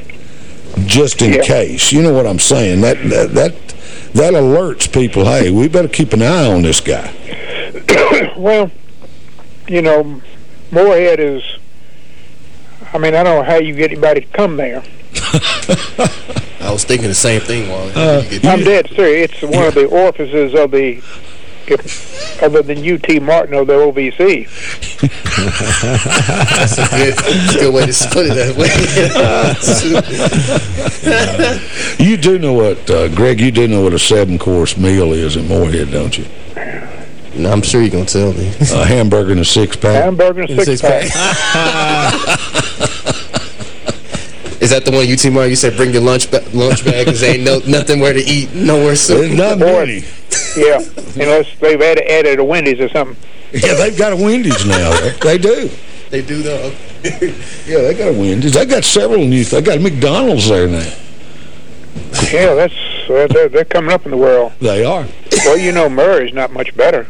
just in case. You know what I'm saying? That, that, that, that alerts people, hey, we better keep an eye on this guy. well, you know, Morehead is, I mean, I don't know how you get anybody to come there. I was thinking the same thing, Wally. Uh, I'm dead serious. It's one of the orifices of the, if, other than UT Martin or the OVC. That's a good, good way to put it that way. you do know what, uh, Greg, you do know what a seven-course meal is in Morehead, don't you? No, I'm sure you're going to tell me. A hamburger and a six-pack. Hamburger and a six-pack. Is that the one you, T. Martin, you said bring your lunch, ba lunch bag because ain't no, nothing where to eat, nowhere soon? not many. Yeah, unless they've added, added a Wendy's or something. Yeah, they've got a Wendy's now. they do. They do, though? yeah, they got a Wendy's. They got several new They got a McDonald's there now. Yeah, that's uh, they're, they're coming up in the world. They are. Well, you know Murray's not much better.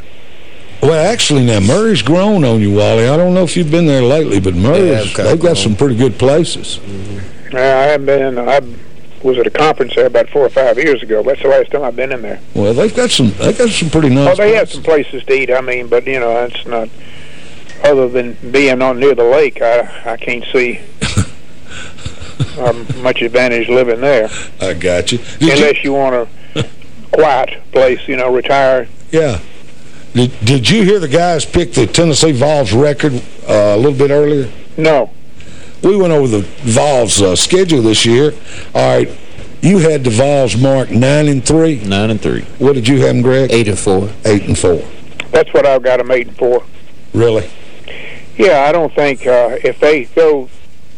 Well, actually, now, Murray's grown on you, Wally. I don't know if you've been there lately, but Murray's, Yeah, they've got some pretty good places. Yeah, I haven't been. I was at a conference there about four or five years ago. That's the last time I've been in there. Well, they've got some they've got some pretty nice Oh, they have some places to eat. I mean, but you know, it's not. Other than being on near the lake, I I can't see um, much advantage living there. I got you. Unless you, want a quiet place, you know, retire. Yeah. Did, did you hear the guys pick the Tennessee Vols record uh, a little bit earlier? No. We went over the Vols uh, schedule this year. All right, you had the Vols marked 9 and 3. 9 and 3. What did you have them, Greg? 8 and 4. 8 and 4. That's what I've got them eight and four. Really? Yeah, I don't think uh, if they go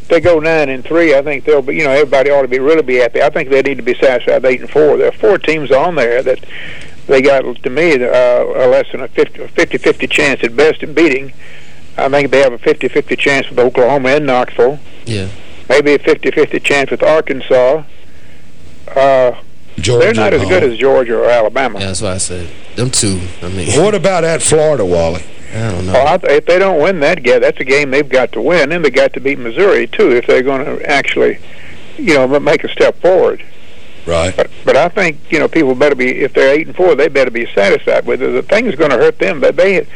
they go nine and three, I think they'll be. You know, everybody ought to be really be happy. I think they need to be satisfied eight and four. There are four teams on there that they got to me uh, a less than a 50-50 chance at best in beating. I think they have a 50-50 chance with Oklahoma and Knoxville. Yeah. Maybe a 50-50 chance with Arkansas. Uh, Georgia they're not as good as Georgia or Alabama. Yeah, that's what I said. Them two, I mean. What about at Florida, Wally? I don't know. Well, I, if they don't win that game, that's a game they've got to win, and they got to beat Missouri too if they're going to actually, you know, make a step forward. Right. But, but I think you know people better be if they're eight and four, they better be satisfied with it. The thing is going to hurt them, but they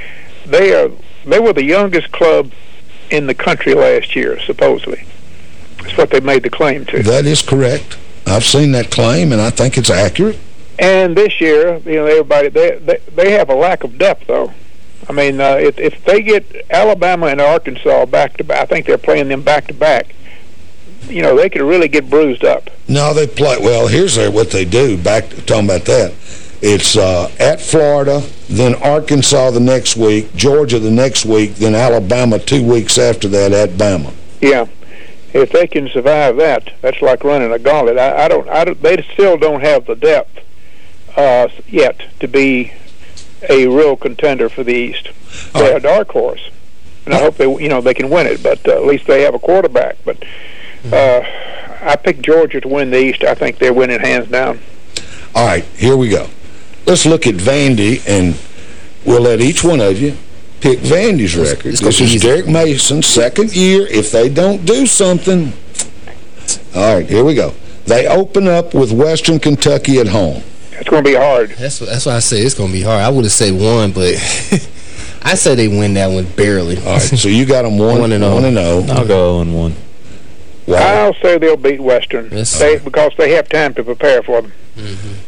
they are they were the youngest club in the country last year, supposedly. That's what they made the claim to. That is correct. I've seen that claim, and I think it's accurate. And this year, you know, everybody they they, they have a lack of depth, though. I mean, uh, if if they get Alabama and Arkansas back to back, I think they're playing them back to back. You know, they could really get bruised up. No, they play. Well, here's what they do. Back talking about that. It's uh, at Florida, then Arkansas the next week, Georgia the next week, then Alabama two weeks after that at Bama. Yeah, if they can survive that, that's like running a gauntlet. I, I don't. I don't. They still don't have the depth uh, yet to be a real contender for the East. They're a dark horse, and I hope they, you know, they can win it. But uh, at least they have a quarterback. But uh, I picked Georgia to win the East. I think they're winning hands down. All right, here we go. Let's look at Vandy, and we'll let each one of you pick Vandy's record. it's gonna This is easy. Derek Mason's second year. If they don't do something... All right, here we go. They open up with Western Kentucky at home. It's going to be hard. That's that's why I say it's going to be hard. I would have said one, but I say they win that one barely. All right, so you got them one, One and oh. one and oh. I'll go 0 and 1. I'll say they'll beat Western Yes. they, because they have time to prepare for them.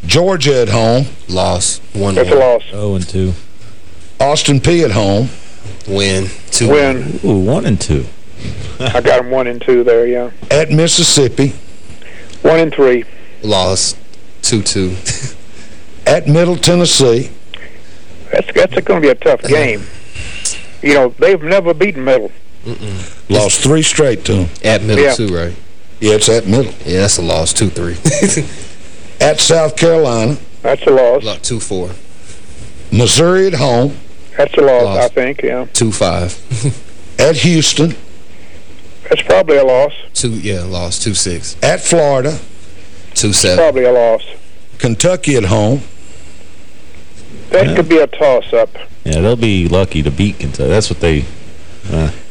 Georgia at home. Loss. One That's a loss. 0 and 2. Austin Peay at home. Win. Two. Win. Ooh, 1 and 2. I got them one and two there. Yeah, At Mississippi. one and three. Loss. Two two. At Middle Tennessee. That's that's going to be a tough game. You know, they've never beaten Middle. Lost three straight to them. At middle Yeah. two, right? Yeah, it's at Middle. Yeah, that's a loss. Two three. At South Carolina. That's a loss. Loss, two four. Missouri at home. That's a loss, Loss. I think. Yeah, Two five. At Houston. that's probably a loss. two yeah, loss. Two six. At Florida. Two seven. Probably a loss. Kentucky at home. That Yeah. could be a toss-up. Yeah, they'll be lucky to beat Kentucky. That's what they... Uh, Ken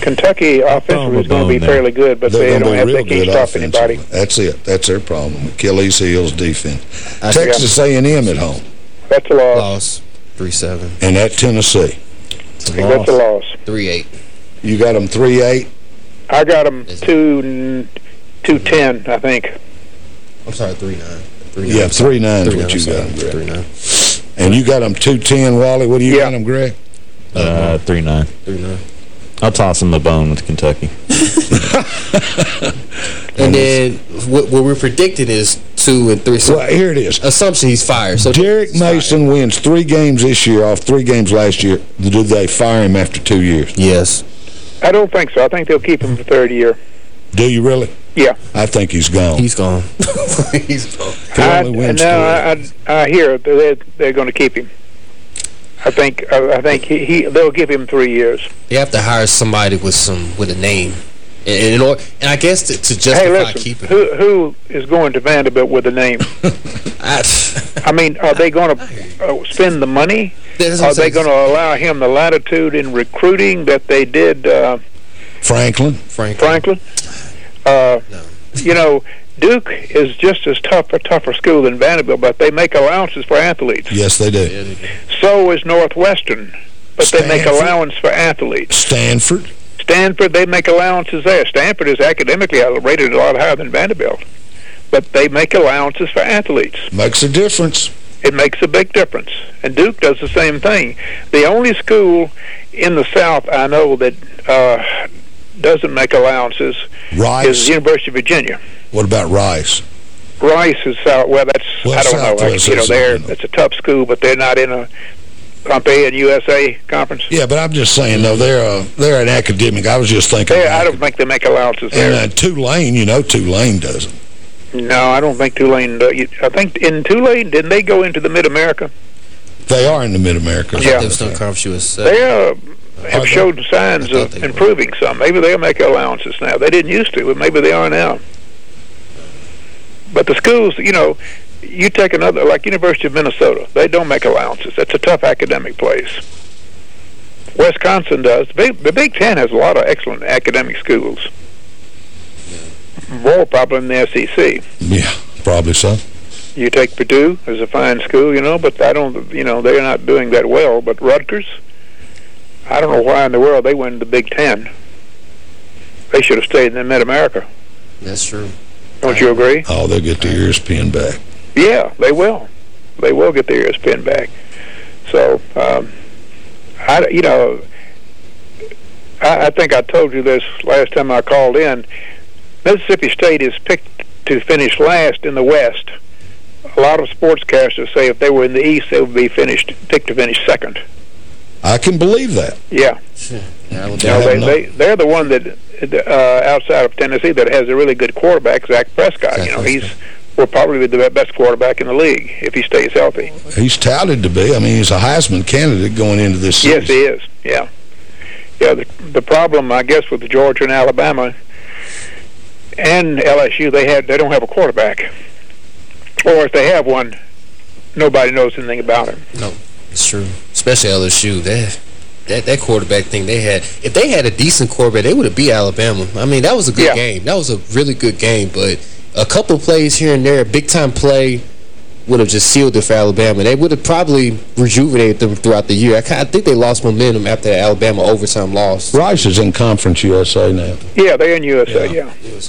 Kentucky offensively is going to be there. fairly good, but They're they don't have real they can't good stop offensively. anybody. That's it. That's their problem. Achilles heels defense. I- Texas A&M at home. That's a loss. Loss. 3-7. And at Tennessee. That's a loss. 3-8. You got them 3-8. I got them two two ten, I think. I'm sorry, 3-9. 3-9. Yeah, 3-9 is what you got them, Greg. 3-9. And you got them 210, Wally. What do you got them, Greg? Uh, 3-9. 3-9. I'll toss him the bone with Kentucky. And then what, what we're predicting is two and three. So Well, here it is. Assumption he's fired. So Derek Mason wins three games this year off three games last year. Do they fire him after two years? Yes. I don't think so. I think they'll keep him for third year. Do you really? Yeah. I think he's gone. He's gone. he's gone. He I, only wins no, I, I, I hear they're they're going to keep him. I think I, I think he, he they'll give him three years. You have to hire somebody with some with a name. And, and, or, and I guess to, to justify hey, listen, keeping who who is going to Vanderbilt with a name? I mean, are they going to uh, spend the money? That's Are they going to allow him the latitude in recruiting that they did uh, Franklin. Franklin. Franklin? Uh, You know, Duke is just as tough a tougher school than Vanderbilt, but they make allowances for athletes. Yes, they do. So is Northwestern, but they make Stanford. allowance for athletes. Stanford. Stanford, they make allowances there. Stanford is academically rated a lot higher than Vanderbilt, but they make allowances for athletes. Makes a difference. It makes a big difference. And Duke does the same thing. The only school in the South I know that uh, doesn't make allowances Rice. is the University of Virginia. What about Rice? Rice is South. Well, that's Well, I don't know. Southwest you know, is, they're it's a tough school, but they're not in a aren't USA conference? Yeah, but I'm just saying, though, they're, uh, they're an academic. I was just thinking. Yeah, I don't think they make allowances there. And uh, Tulane, you know, Tulane doesn't. No, I don't think Tulane. Uh, you- I think in Tulane, didn't they go into the Mid America? They are in the Mid-America. Yeah. They was no conference USA. They uh, have showed signs of improving some. Maybe they'll make allowances now. They didn't used to, but maybe they are now. But the schools, you know, you take another like University of Minnesota. They don't make allowances. That's a tough academic place. Wisconsin does. The Big, the Big Ten has a lot of excellent academic schools. More probably than the SEC. Yeah, probably so. You take Purdue as a fine school, you know, but I don't, you know, they're not doing that well. But Rutgers, I don't know why in the world they went to the Big Ten. They should have stayed in the Mid America. That's true. Don't you agree? Oh, they'll get their ears pinned back. Yeah, they will. They will get their ears pinned back. So, um, I, you know, I, I think I told you this last time I called in. Mississippi State is picked to finish last in the West. A lot of sportscasters say if they were in the East, they would be finished picked to finish second. I can believe that. Yeah. You know, they, they they're the one that uh, outside of Tennessee that has a really good quarterback, Zach Prescott. you know, he's will probably be the best quarterback in the league if he stays healthy. He's touted to be. I mean, he's a Heisman candidate going into this season. Yes, he is. Yeah, yeah. The the problem, I guess, with Georgia and Alabama and LSU, they had they don't have a quarterback, or if they have one, nobody knows anything about him. No, it's true. Especially LSU. That, that that quarterback thing they had. If they had a decent quarterback, they would have beat Alabama. I mean, that was a good Yeah. game. That was a really good game. But a couple plays here and there, a big time play, would have just sealed it for Alabama. They would have probably rejuvenated them throughout the year. I, I think they lost momentum after the Alabama overtime loss. Rice is in Conference USA now. Yeah, they're in USA. Yeah, they're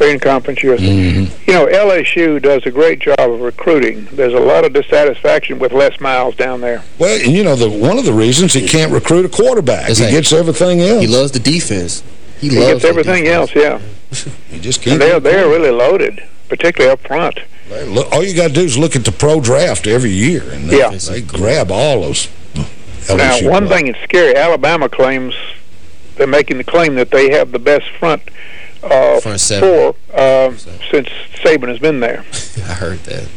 in Conference USA. Mm-hmm. You know, LSU does a great job of recruiting. There's a lot of dissatisfaction with Les Miles down there. Well, and you know, the one of the reasons he can't recruit a quarterback. Exactly. He gets everything else. He loves the defense. He, He loves gets everything else. Yeah, He just can't. they're they're really loaded, particularly up front. Look, all you got to do is look at the pro draft every year, and they, Yeah. they grab all those LSU now, one players. thing that's scary. Alabama claims they're making the claim that they have the best front uh, Front seven. four uh, since Saban has been there. I heard that.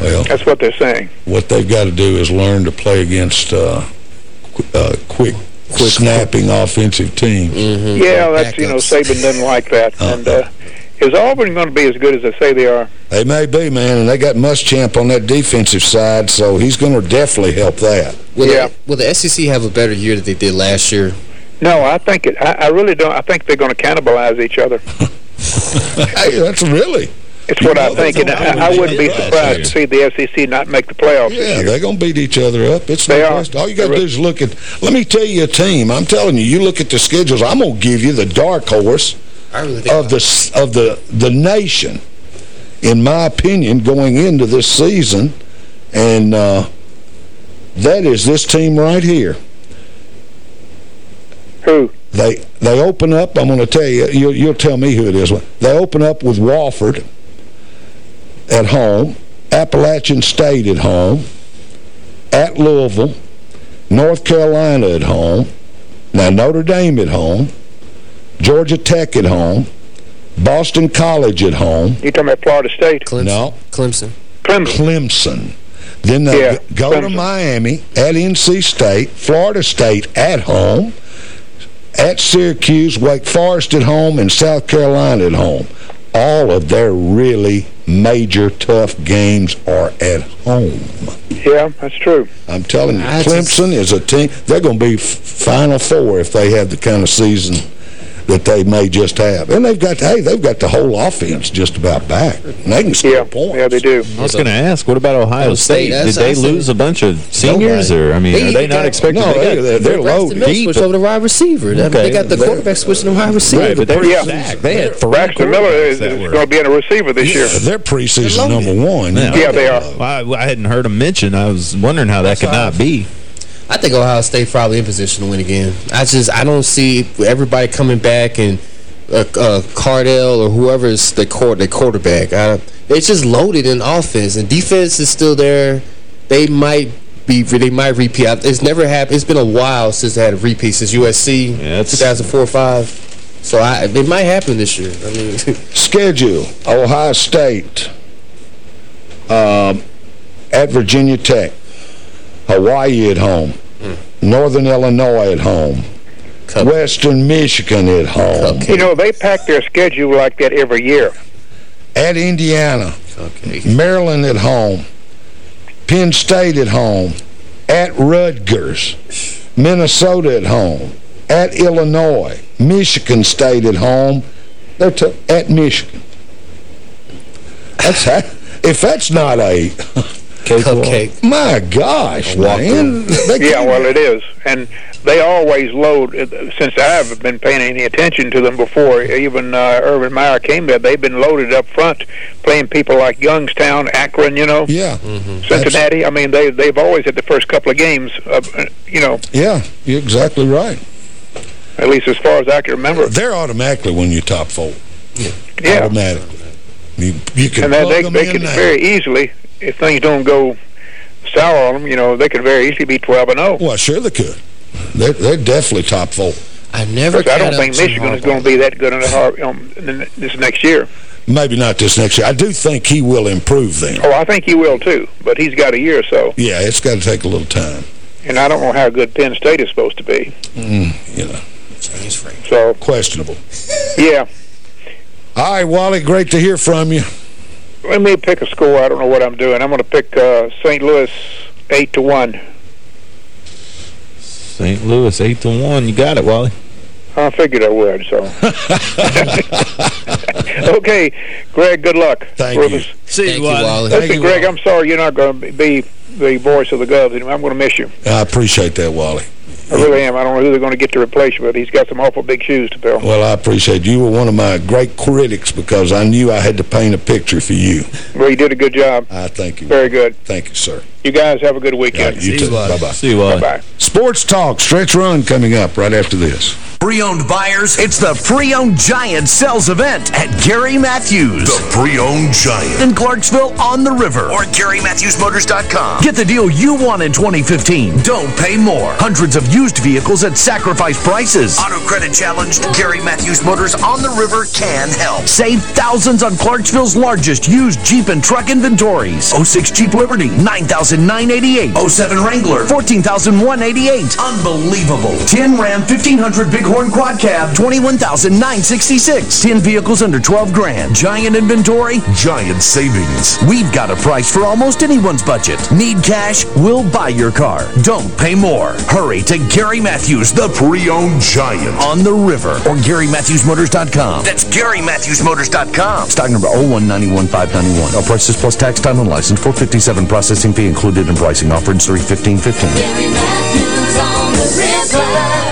Well, That's what they're saying. what they've got to do is learn to play against uh, qu uh, quick, snapping offensive teams. Mm-hmm. Yeah, that's you know Saban doesn't like that. Uh-huh. And uh, is Auburn going to be as good as they say they are? They may be, man, and they got Muschamp on that defensive side, so he's going to definitely help that. Will, yeah. the, will the SEC have a better year than they did last year? No, I think it. I, I really don't. I think they're going to cannibalize each other. hey, that's really. It's what I think, and I, I wouldn't be surprised to see the SEC not make the playoffs. this Yeah, year. they're going to beat each other up. It's They no are. question. All you got to do is look at... Let me tell you a team. I'm telling you, you look at the schedules, I'm going to give you the dark horse of the of the the nation, in my opinion, going into this season, and uh, that is this team right here. Who? They they open up, I'm going to tell you, you'll, you'll tell me who it is. They open up with Wofford at home, Appalachian State at home, at Louisville, North Carolina at home, now Notre Dame at home, Georgia Tech at home, Boston College at home. You talking about Florida State? No. Clemson. Clemson. Clemson. Then they Yeah, go to Miami, at NC State, Florida State at home, at Syracuse, Wake Forest at home, and South Carolina at home. All of their really major tough games are at home. Yeah, that's true. I'm telling you, I Clemson is a team, they're going to be Final Four if they have the kind of season that they may just have. And they've got, hey, they've got the whole offense just about back. And they can score Yeah, points. yeah, they do. I was going to ask, what about Ohio Ohio State, State? Did they I said- lose a bunch of seniors, Nobody. or I mean, They are they not got- expected? No, they they- got, they're- they're Braxton loaded. Miller deep, switched over to wide receiver. They- Okay, They got the they're- quarterback switching to wide receiver. Right, but they were Yeah. stacked. They had three Braxton Miller is, quarterbacks that is were- going to be in a receiver this year. They're preseason number one. Yeah, they are. Well, I, I hadn't heard them mention. I was wondering how that could not be. I think Ohio State probably in position to win again. I just I don't see everybody coming back and uh, uh, Cardale or whoever is the court the quarterback. I, it's just loaded in offense and defense is still there. They might be they might repeat. I- It's never happened. It's been a while since they had a repeat since USC Yeah, 2004 5. So I, it might happen this year. I mean, Schedule, Ohio State, um, at Virginia Tech, Hawaii at home, Northern Illinois at home, Western Michigan at home, You know, they pack their schedule like that every year. at Indiana, okay. Maryland at home, Penn State at home, at Rutgers, Minnesota at home, at Illinois, Michigan State at home, they're at Michigan. That's if that's not a Cupcake. My gosh, man. They Yeah, can't- well, it is. And they always load, uh, since I've been paying any attention to them before, even uh, Urban Meyer came there, they've been loaded up front, playing people like Youngstown, Akron, you know, Yeah. Cincinnati. I mean, they, they've always had the first couple of games, uh, uh, you know, Yeah, you're exactly right. at least as far as I can remember. They're automatically when you top four. Yeah. yeah. Automatically. You, you can And then plug they, them they in can now. very easily, if things don't go sour on them, you know, they could very easily be 12 and 0. Well, sure they could. They're, they're definitely top four. I never I don't think Michigan is going to be that good in the, Har- um, this next year. Maybe not this next year. I do think he will improve them. Oh, I think he will too, but he's got a year or so, Yeah, it's got to take a little time. and I don't know how good Penn State is supposed to be. Mm, you know, So, questionable. yeah, All right, Wally, great to hear from you. Let me pick a score. I don't know what I'm doing. I'm going to pick uh, St. Louis eight to one. St. Louis, 8 to one. You got it, Wally. I figured I would. So, okay, Greg. Good luck. Thank Brothers. you. See Thank you, Wally. Listen, Thank you, Greg. Wally. I'm sorry you're not going to be the voice of the Govs. I'm going to miss you. I appreciate that, Wally. I really am. I don't know who they're going to get to replace you, but he's got some awful big shoes to fill. Well, I appreciate you. You were one of my great critics because I knew I had to paint a picture for you. Well, you did a good job. I thank you. Very good. Thank you, sir. You guys have a good weekend. you too. Bye-bye. See you, Wally. Bye-bye. Sports Talk, Stretch Run coming up right after this. Pre-owned buyers, it's the Pre-owned Giant Sales Event at Gary Matthews. The pre-owned giant. in Clarksville on the river or GaryMatthewsMotors.com. Get the deal you want in 2015. Don't pay more. Hundreds of used vehicles at sacrifice prices. Auto credit challenged Gary Matthews Motors on the river can help. Save thousands on Clarksville's largest used Jeep and truck inventories. 06 Jeep Liberty, 9000 14,988. 07 Wrangler, 14,188. Unbelievable. 10 Ram 1500 Bighorn Quad Cab, 21,966. 10 vehicles under 12 grand. Giant inventory, giant savings. We've got a price for almost anyone's budget. Need cash? We'll buy your car. Don't pay more. Hurry to Gary Matthews, the pre-owned giant on the river or GaryMatthewsMotors.com. That's GaryMatthewsMotors.com. Stock number 0191591. All prices plus tax, time, and license. 457 processing fee included in pricing. Offered in 31515.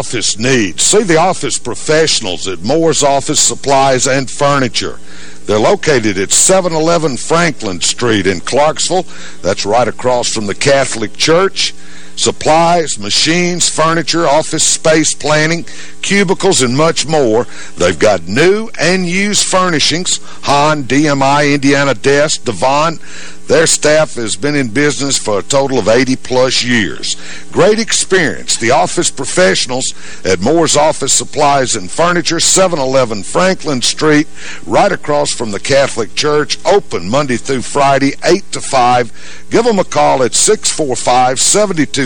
office needs, see the office professionals at Moore's Office Supplies and Furniture. They're located at 711 Franklin Street in Clarksville. That's right across from the Catholic Church. Supplies, machines, furniture, office space planning, cubicles, and much more. They've got new and used furnishings, HON, DMI, Indiana Desk, Devon. Their staff has been in business for a total of 80-plus years. Great experience. The office professionals at Moore's Office Supplies and Furniture, 711 Franklin Street, right across from the Catholic Church, open Monday through Friday, 8 to 5. Give them a call at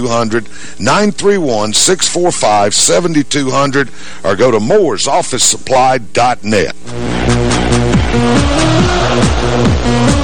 645-7200, 931-645-7200, or go to mooresofficesupply.net.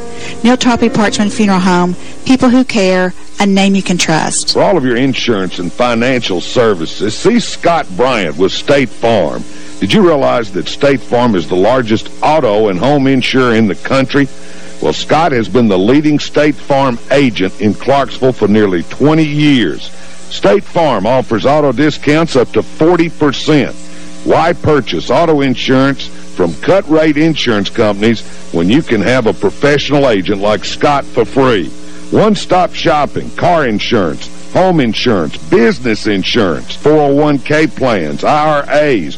Neal Tarpley Parchman Funeral Home, people who care, a name you can trust. For all of your insurance and financial services, see Scott Bryant with State Farm. Did you realize that State Farm is the largest auto and home insurer in the country? Well, Scott has been the leading State Farm agent in Clarksville for nearly 20 years. State Farm offers auto discounts up to 40%. Why purchase auto insurance from cut-rate insurance companies when you can have a professional agent like Scott for free? One-stop shopping, car insurance, home insurance, business insurance, 401k plans, IRAs,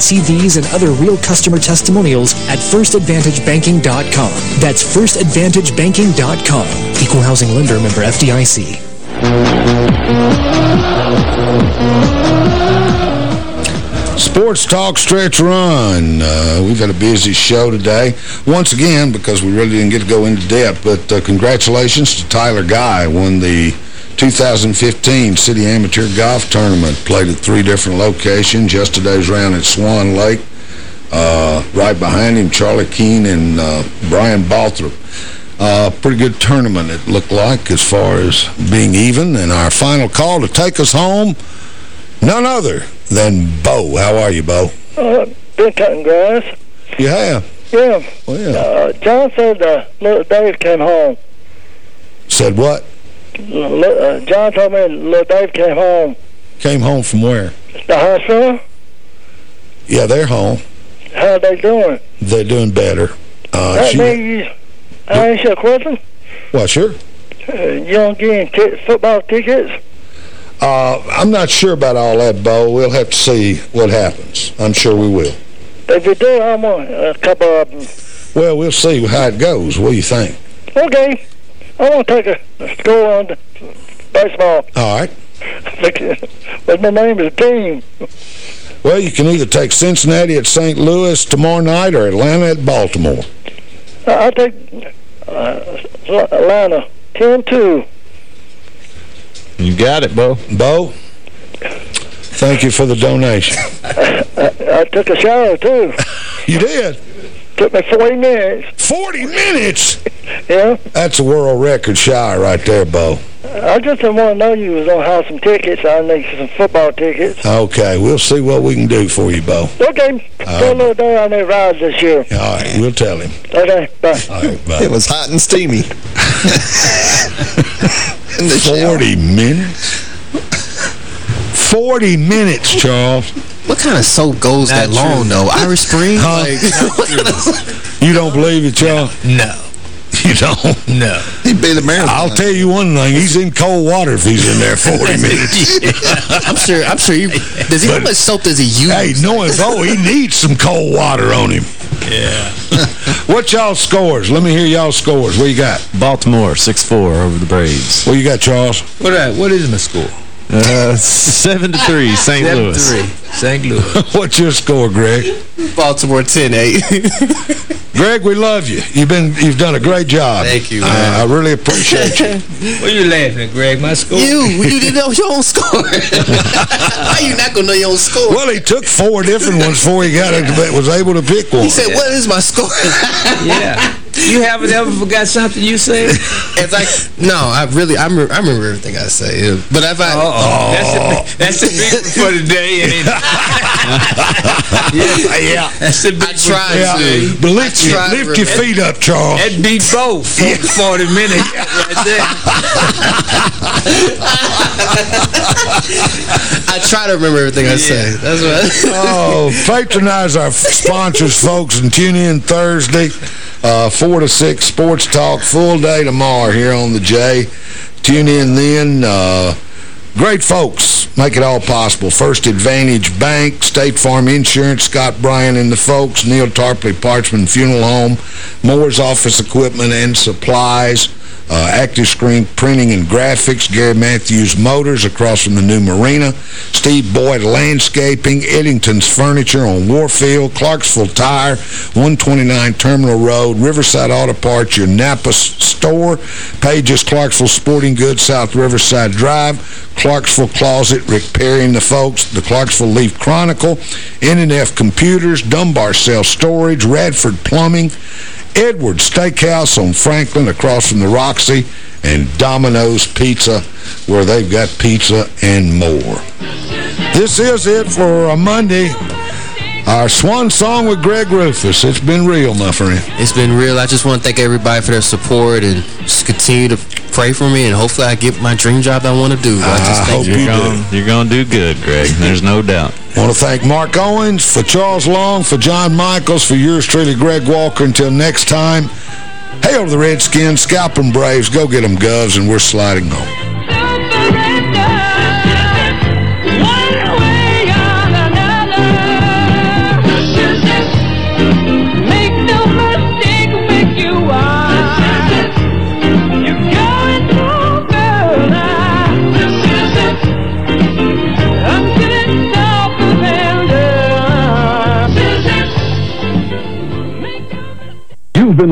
See these and other real customer testimonials at firstadvantagebanking.com. That's firstadvantagebanking.com. Equal housing lender member FDIC. Sports Talk Stretch Run. Uh, we've had a busy show today. Once again, because we really didn't get to go into depth, but uh, congratulations to Tyler Guy. Won the 2015 City Amateur Golf Tournament. Played at three different locations. Yesterday's round at Swan Lake. Uh, right behind him, Charlie Keene and uh, Brian Balthrop. Uh, pretty good tournament, it looked like, as far as being even. And our final call to take us home, none other than Bo. How are you, Bo? Uh, been cutting grass. You have? Yeah. Well, yeah. Uh, John said uh, little Dave came home. Said what? Uh, John told me little Dave came home. Came home from where? The hospital? Yeah, they're home. How they doing? They're doing better. Uh, that she, mean you, I ask you a question? well, sure. Uh, you don't get any football tickets? Uh, I'm not sure about all that, Bo. We'll have to see what happens. I'm sure we will. If you do, I want a couple of them. Well, we'll see how it goes. What do you think? Okay. I want to take a, a score on the baseball. All right. but my name is Team. Well, you can either take Cincinnati at St. Louis tomorrow night or Atlanta at Baltimore. I'll take uh, Atlanta 10-2. You got it, Bo. Bo, thank you for the donation. I, I took a shower, too. You did? Took me 40 minutes. 40 minutes? Yeah. That's a world record shy right there, Bo. I just didn't want to know you was going to have some tickets. I need some football tickets. Okay, we'll see what we can do for you, Bo. Okay. Uh, tell little Dave on need rides this year. All right, we'll tell him. Okay, bye. All right, bye. It was hot and steamy. 40 minutes? 40 minutes, Charles. What kind of soap goes that long, though? Irish Spring? Huh? Like, You don't believe it, Charles? No. You don't? No. He'd be the marathon. I'll tell you one thing. He's in cold water if he's in there 40 minutes. I'm sure. I'm sure. You, does he? how much soap does he use? Hey, knowing Bo, he needs some cold water on him. Yeah. what y'all scores? Let me hear y'all scores. What you got? Baltimore, 6-4 over the Braves. What you got, Charles? What, uh, what is my score? Uh, 7 to 3, St. Louis. 7-3, St. Louis. What's your score, Greg? Baltimore 10-8. Greg, we love you. You've been you've done a great job. Thank you, I, man. I really appreciate you. what are you laughing Greg? My score? you, you didn't know your own score. How you not gonna know your own score? Well, he took four different ones before he got it, but was able to pick one. He said, "What is my score?" yeah. You haven't ever forgot something you said? If I no, I really I remember, I remember everything I say. But if I Uh oh, that's the that's the big for today. And yeah, yeah, that's the big I tried Yeah, to. but lift, I your, tried lift your feet up, Charles. That beat both for 40 minutes right there. I try to remember everything I say. That's what. oh, patronize our sponsors, folks, and tune in Thursday, uh, 4 to 6 Sports Talk, full day tomorrow here on the J. Tune in then. Uh, great folks make it all possible. First Advantage Bank, State Farm Insurance, Scott Bryan and the folks, Neal Tarpley Parchman Funeral Home, Moore's Office Equipment and Supplies, uh, Active Screen Printing and Graphics, Gary Matthews Motors across from the new marina, Steve Boyd Landscaping, Eddington's Furniture on Warfield, Clarksville Tire, 129 Terminal Road, Riverside Auto Parts, your Napa store, Pages Clarksville Sporting Goods, South Riverside Drive, Clarksville Closet, and the folks, the Clarksville Leaf Chronicle, NNF Computers, Dunbar Self Storage, Radford Plumbing, Edwards Steakhouse on Franklin across from the Roxy, and Domino's Pizza, where they've got pizza and more. This is it for a Monday. Our swan song with Greg Rufus. It's been real, my friend. It's been real. I just want to thank everybody for their support and just continue to pray for me and hopefully I get my dream job I want to do. I just I hope you. you You're going, you're going to do good, Greg. There's no doubt. I want to thank Mark Owens, for Charles Long, for John Michaels, for yours truly, Greg Walker. Until next time, hail to the Redskins, scalp them Braves, go get them Govs, and we're sliding home.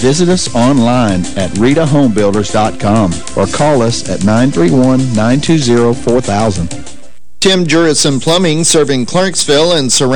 Visit us online at redahomebuilders.com or call us at 931-920-4000. Tim Jurison Plumbing serving Clarksville and surrounding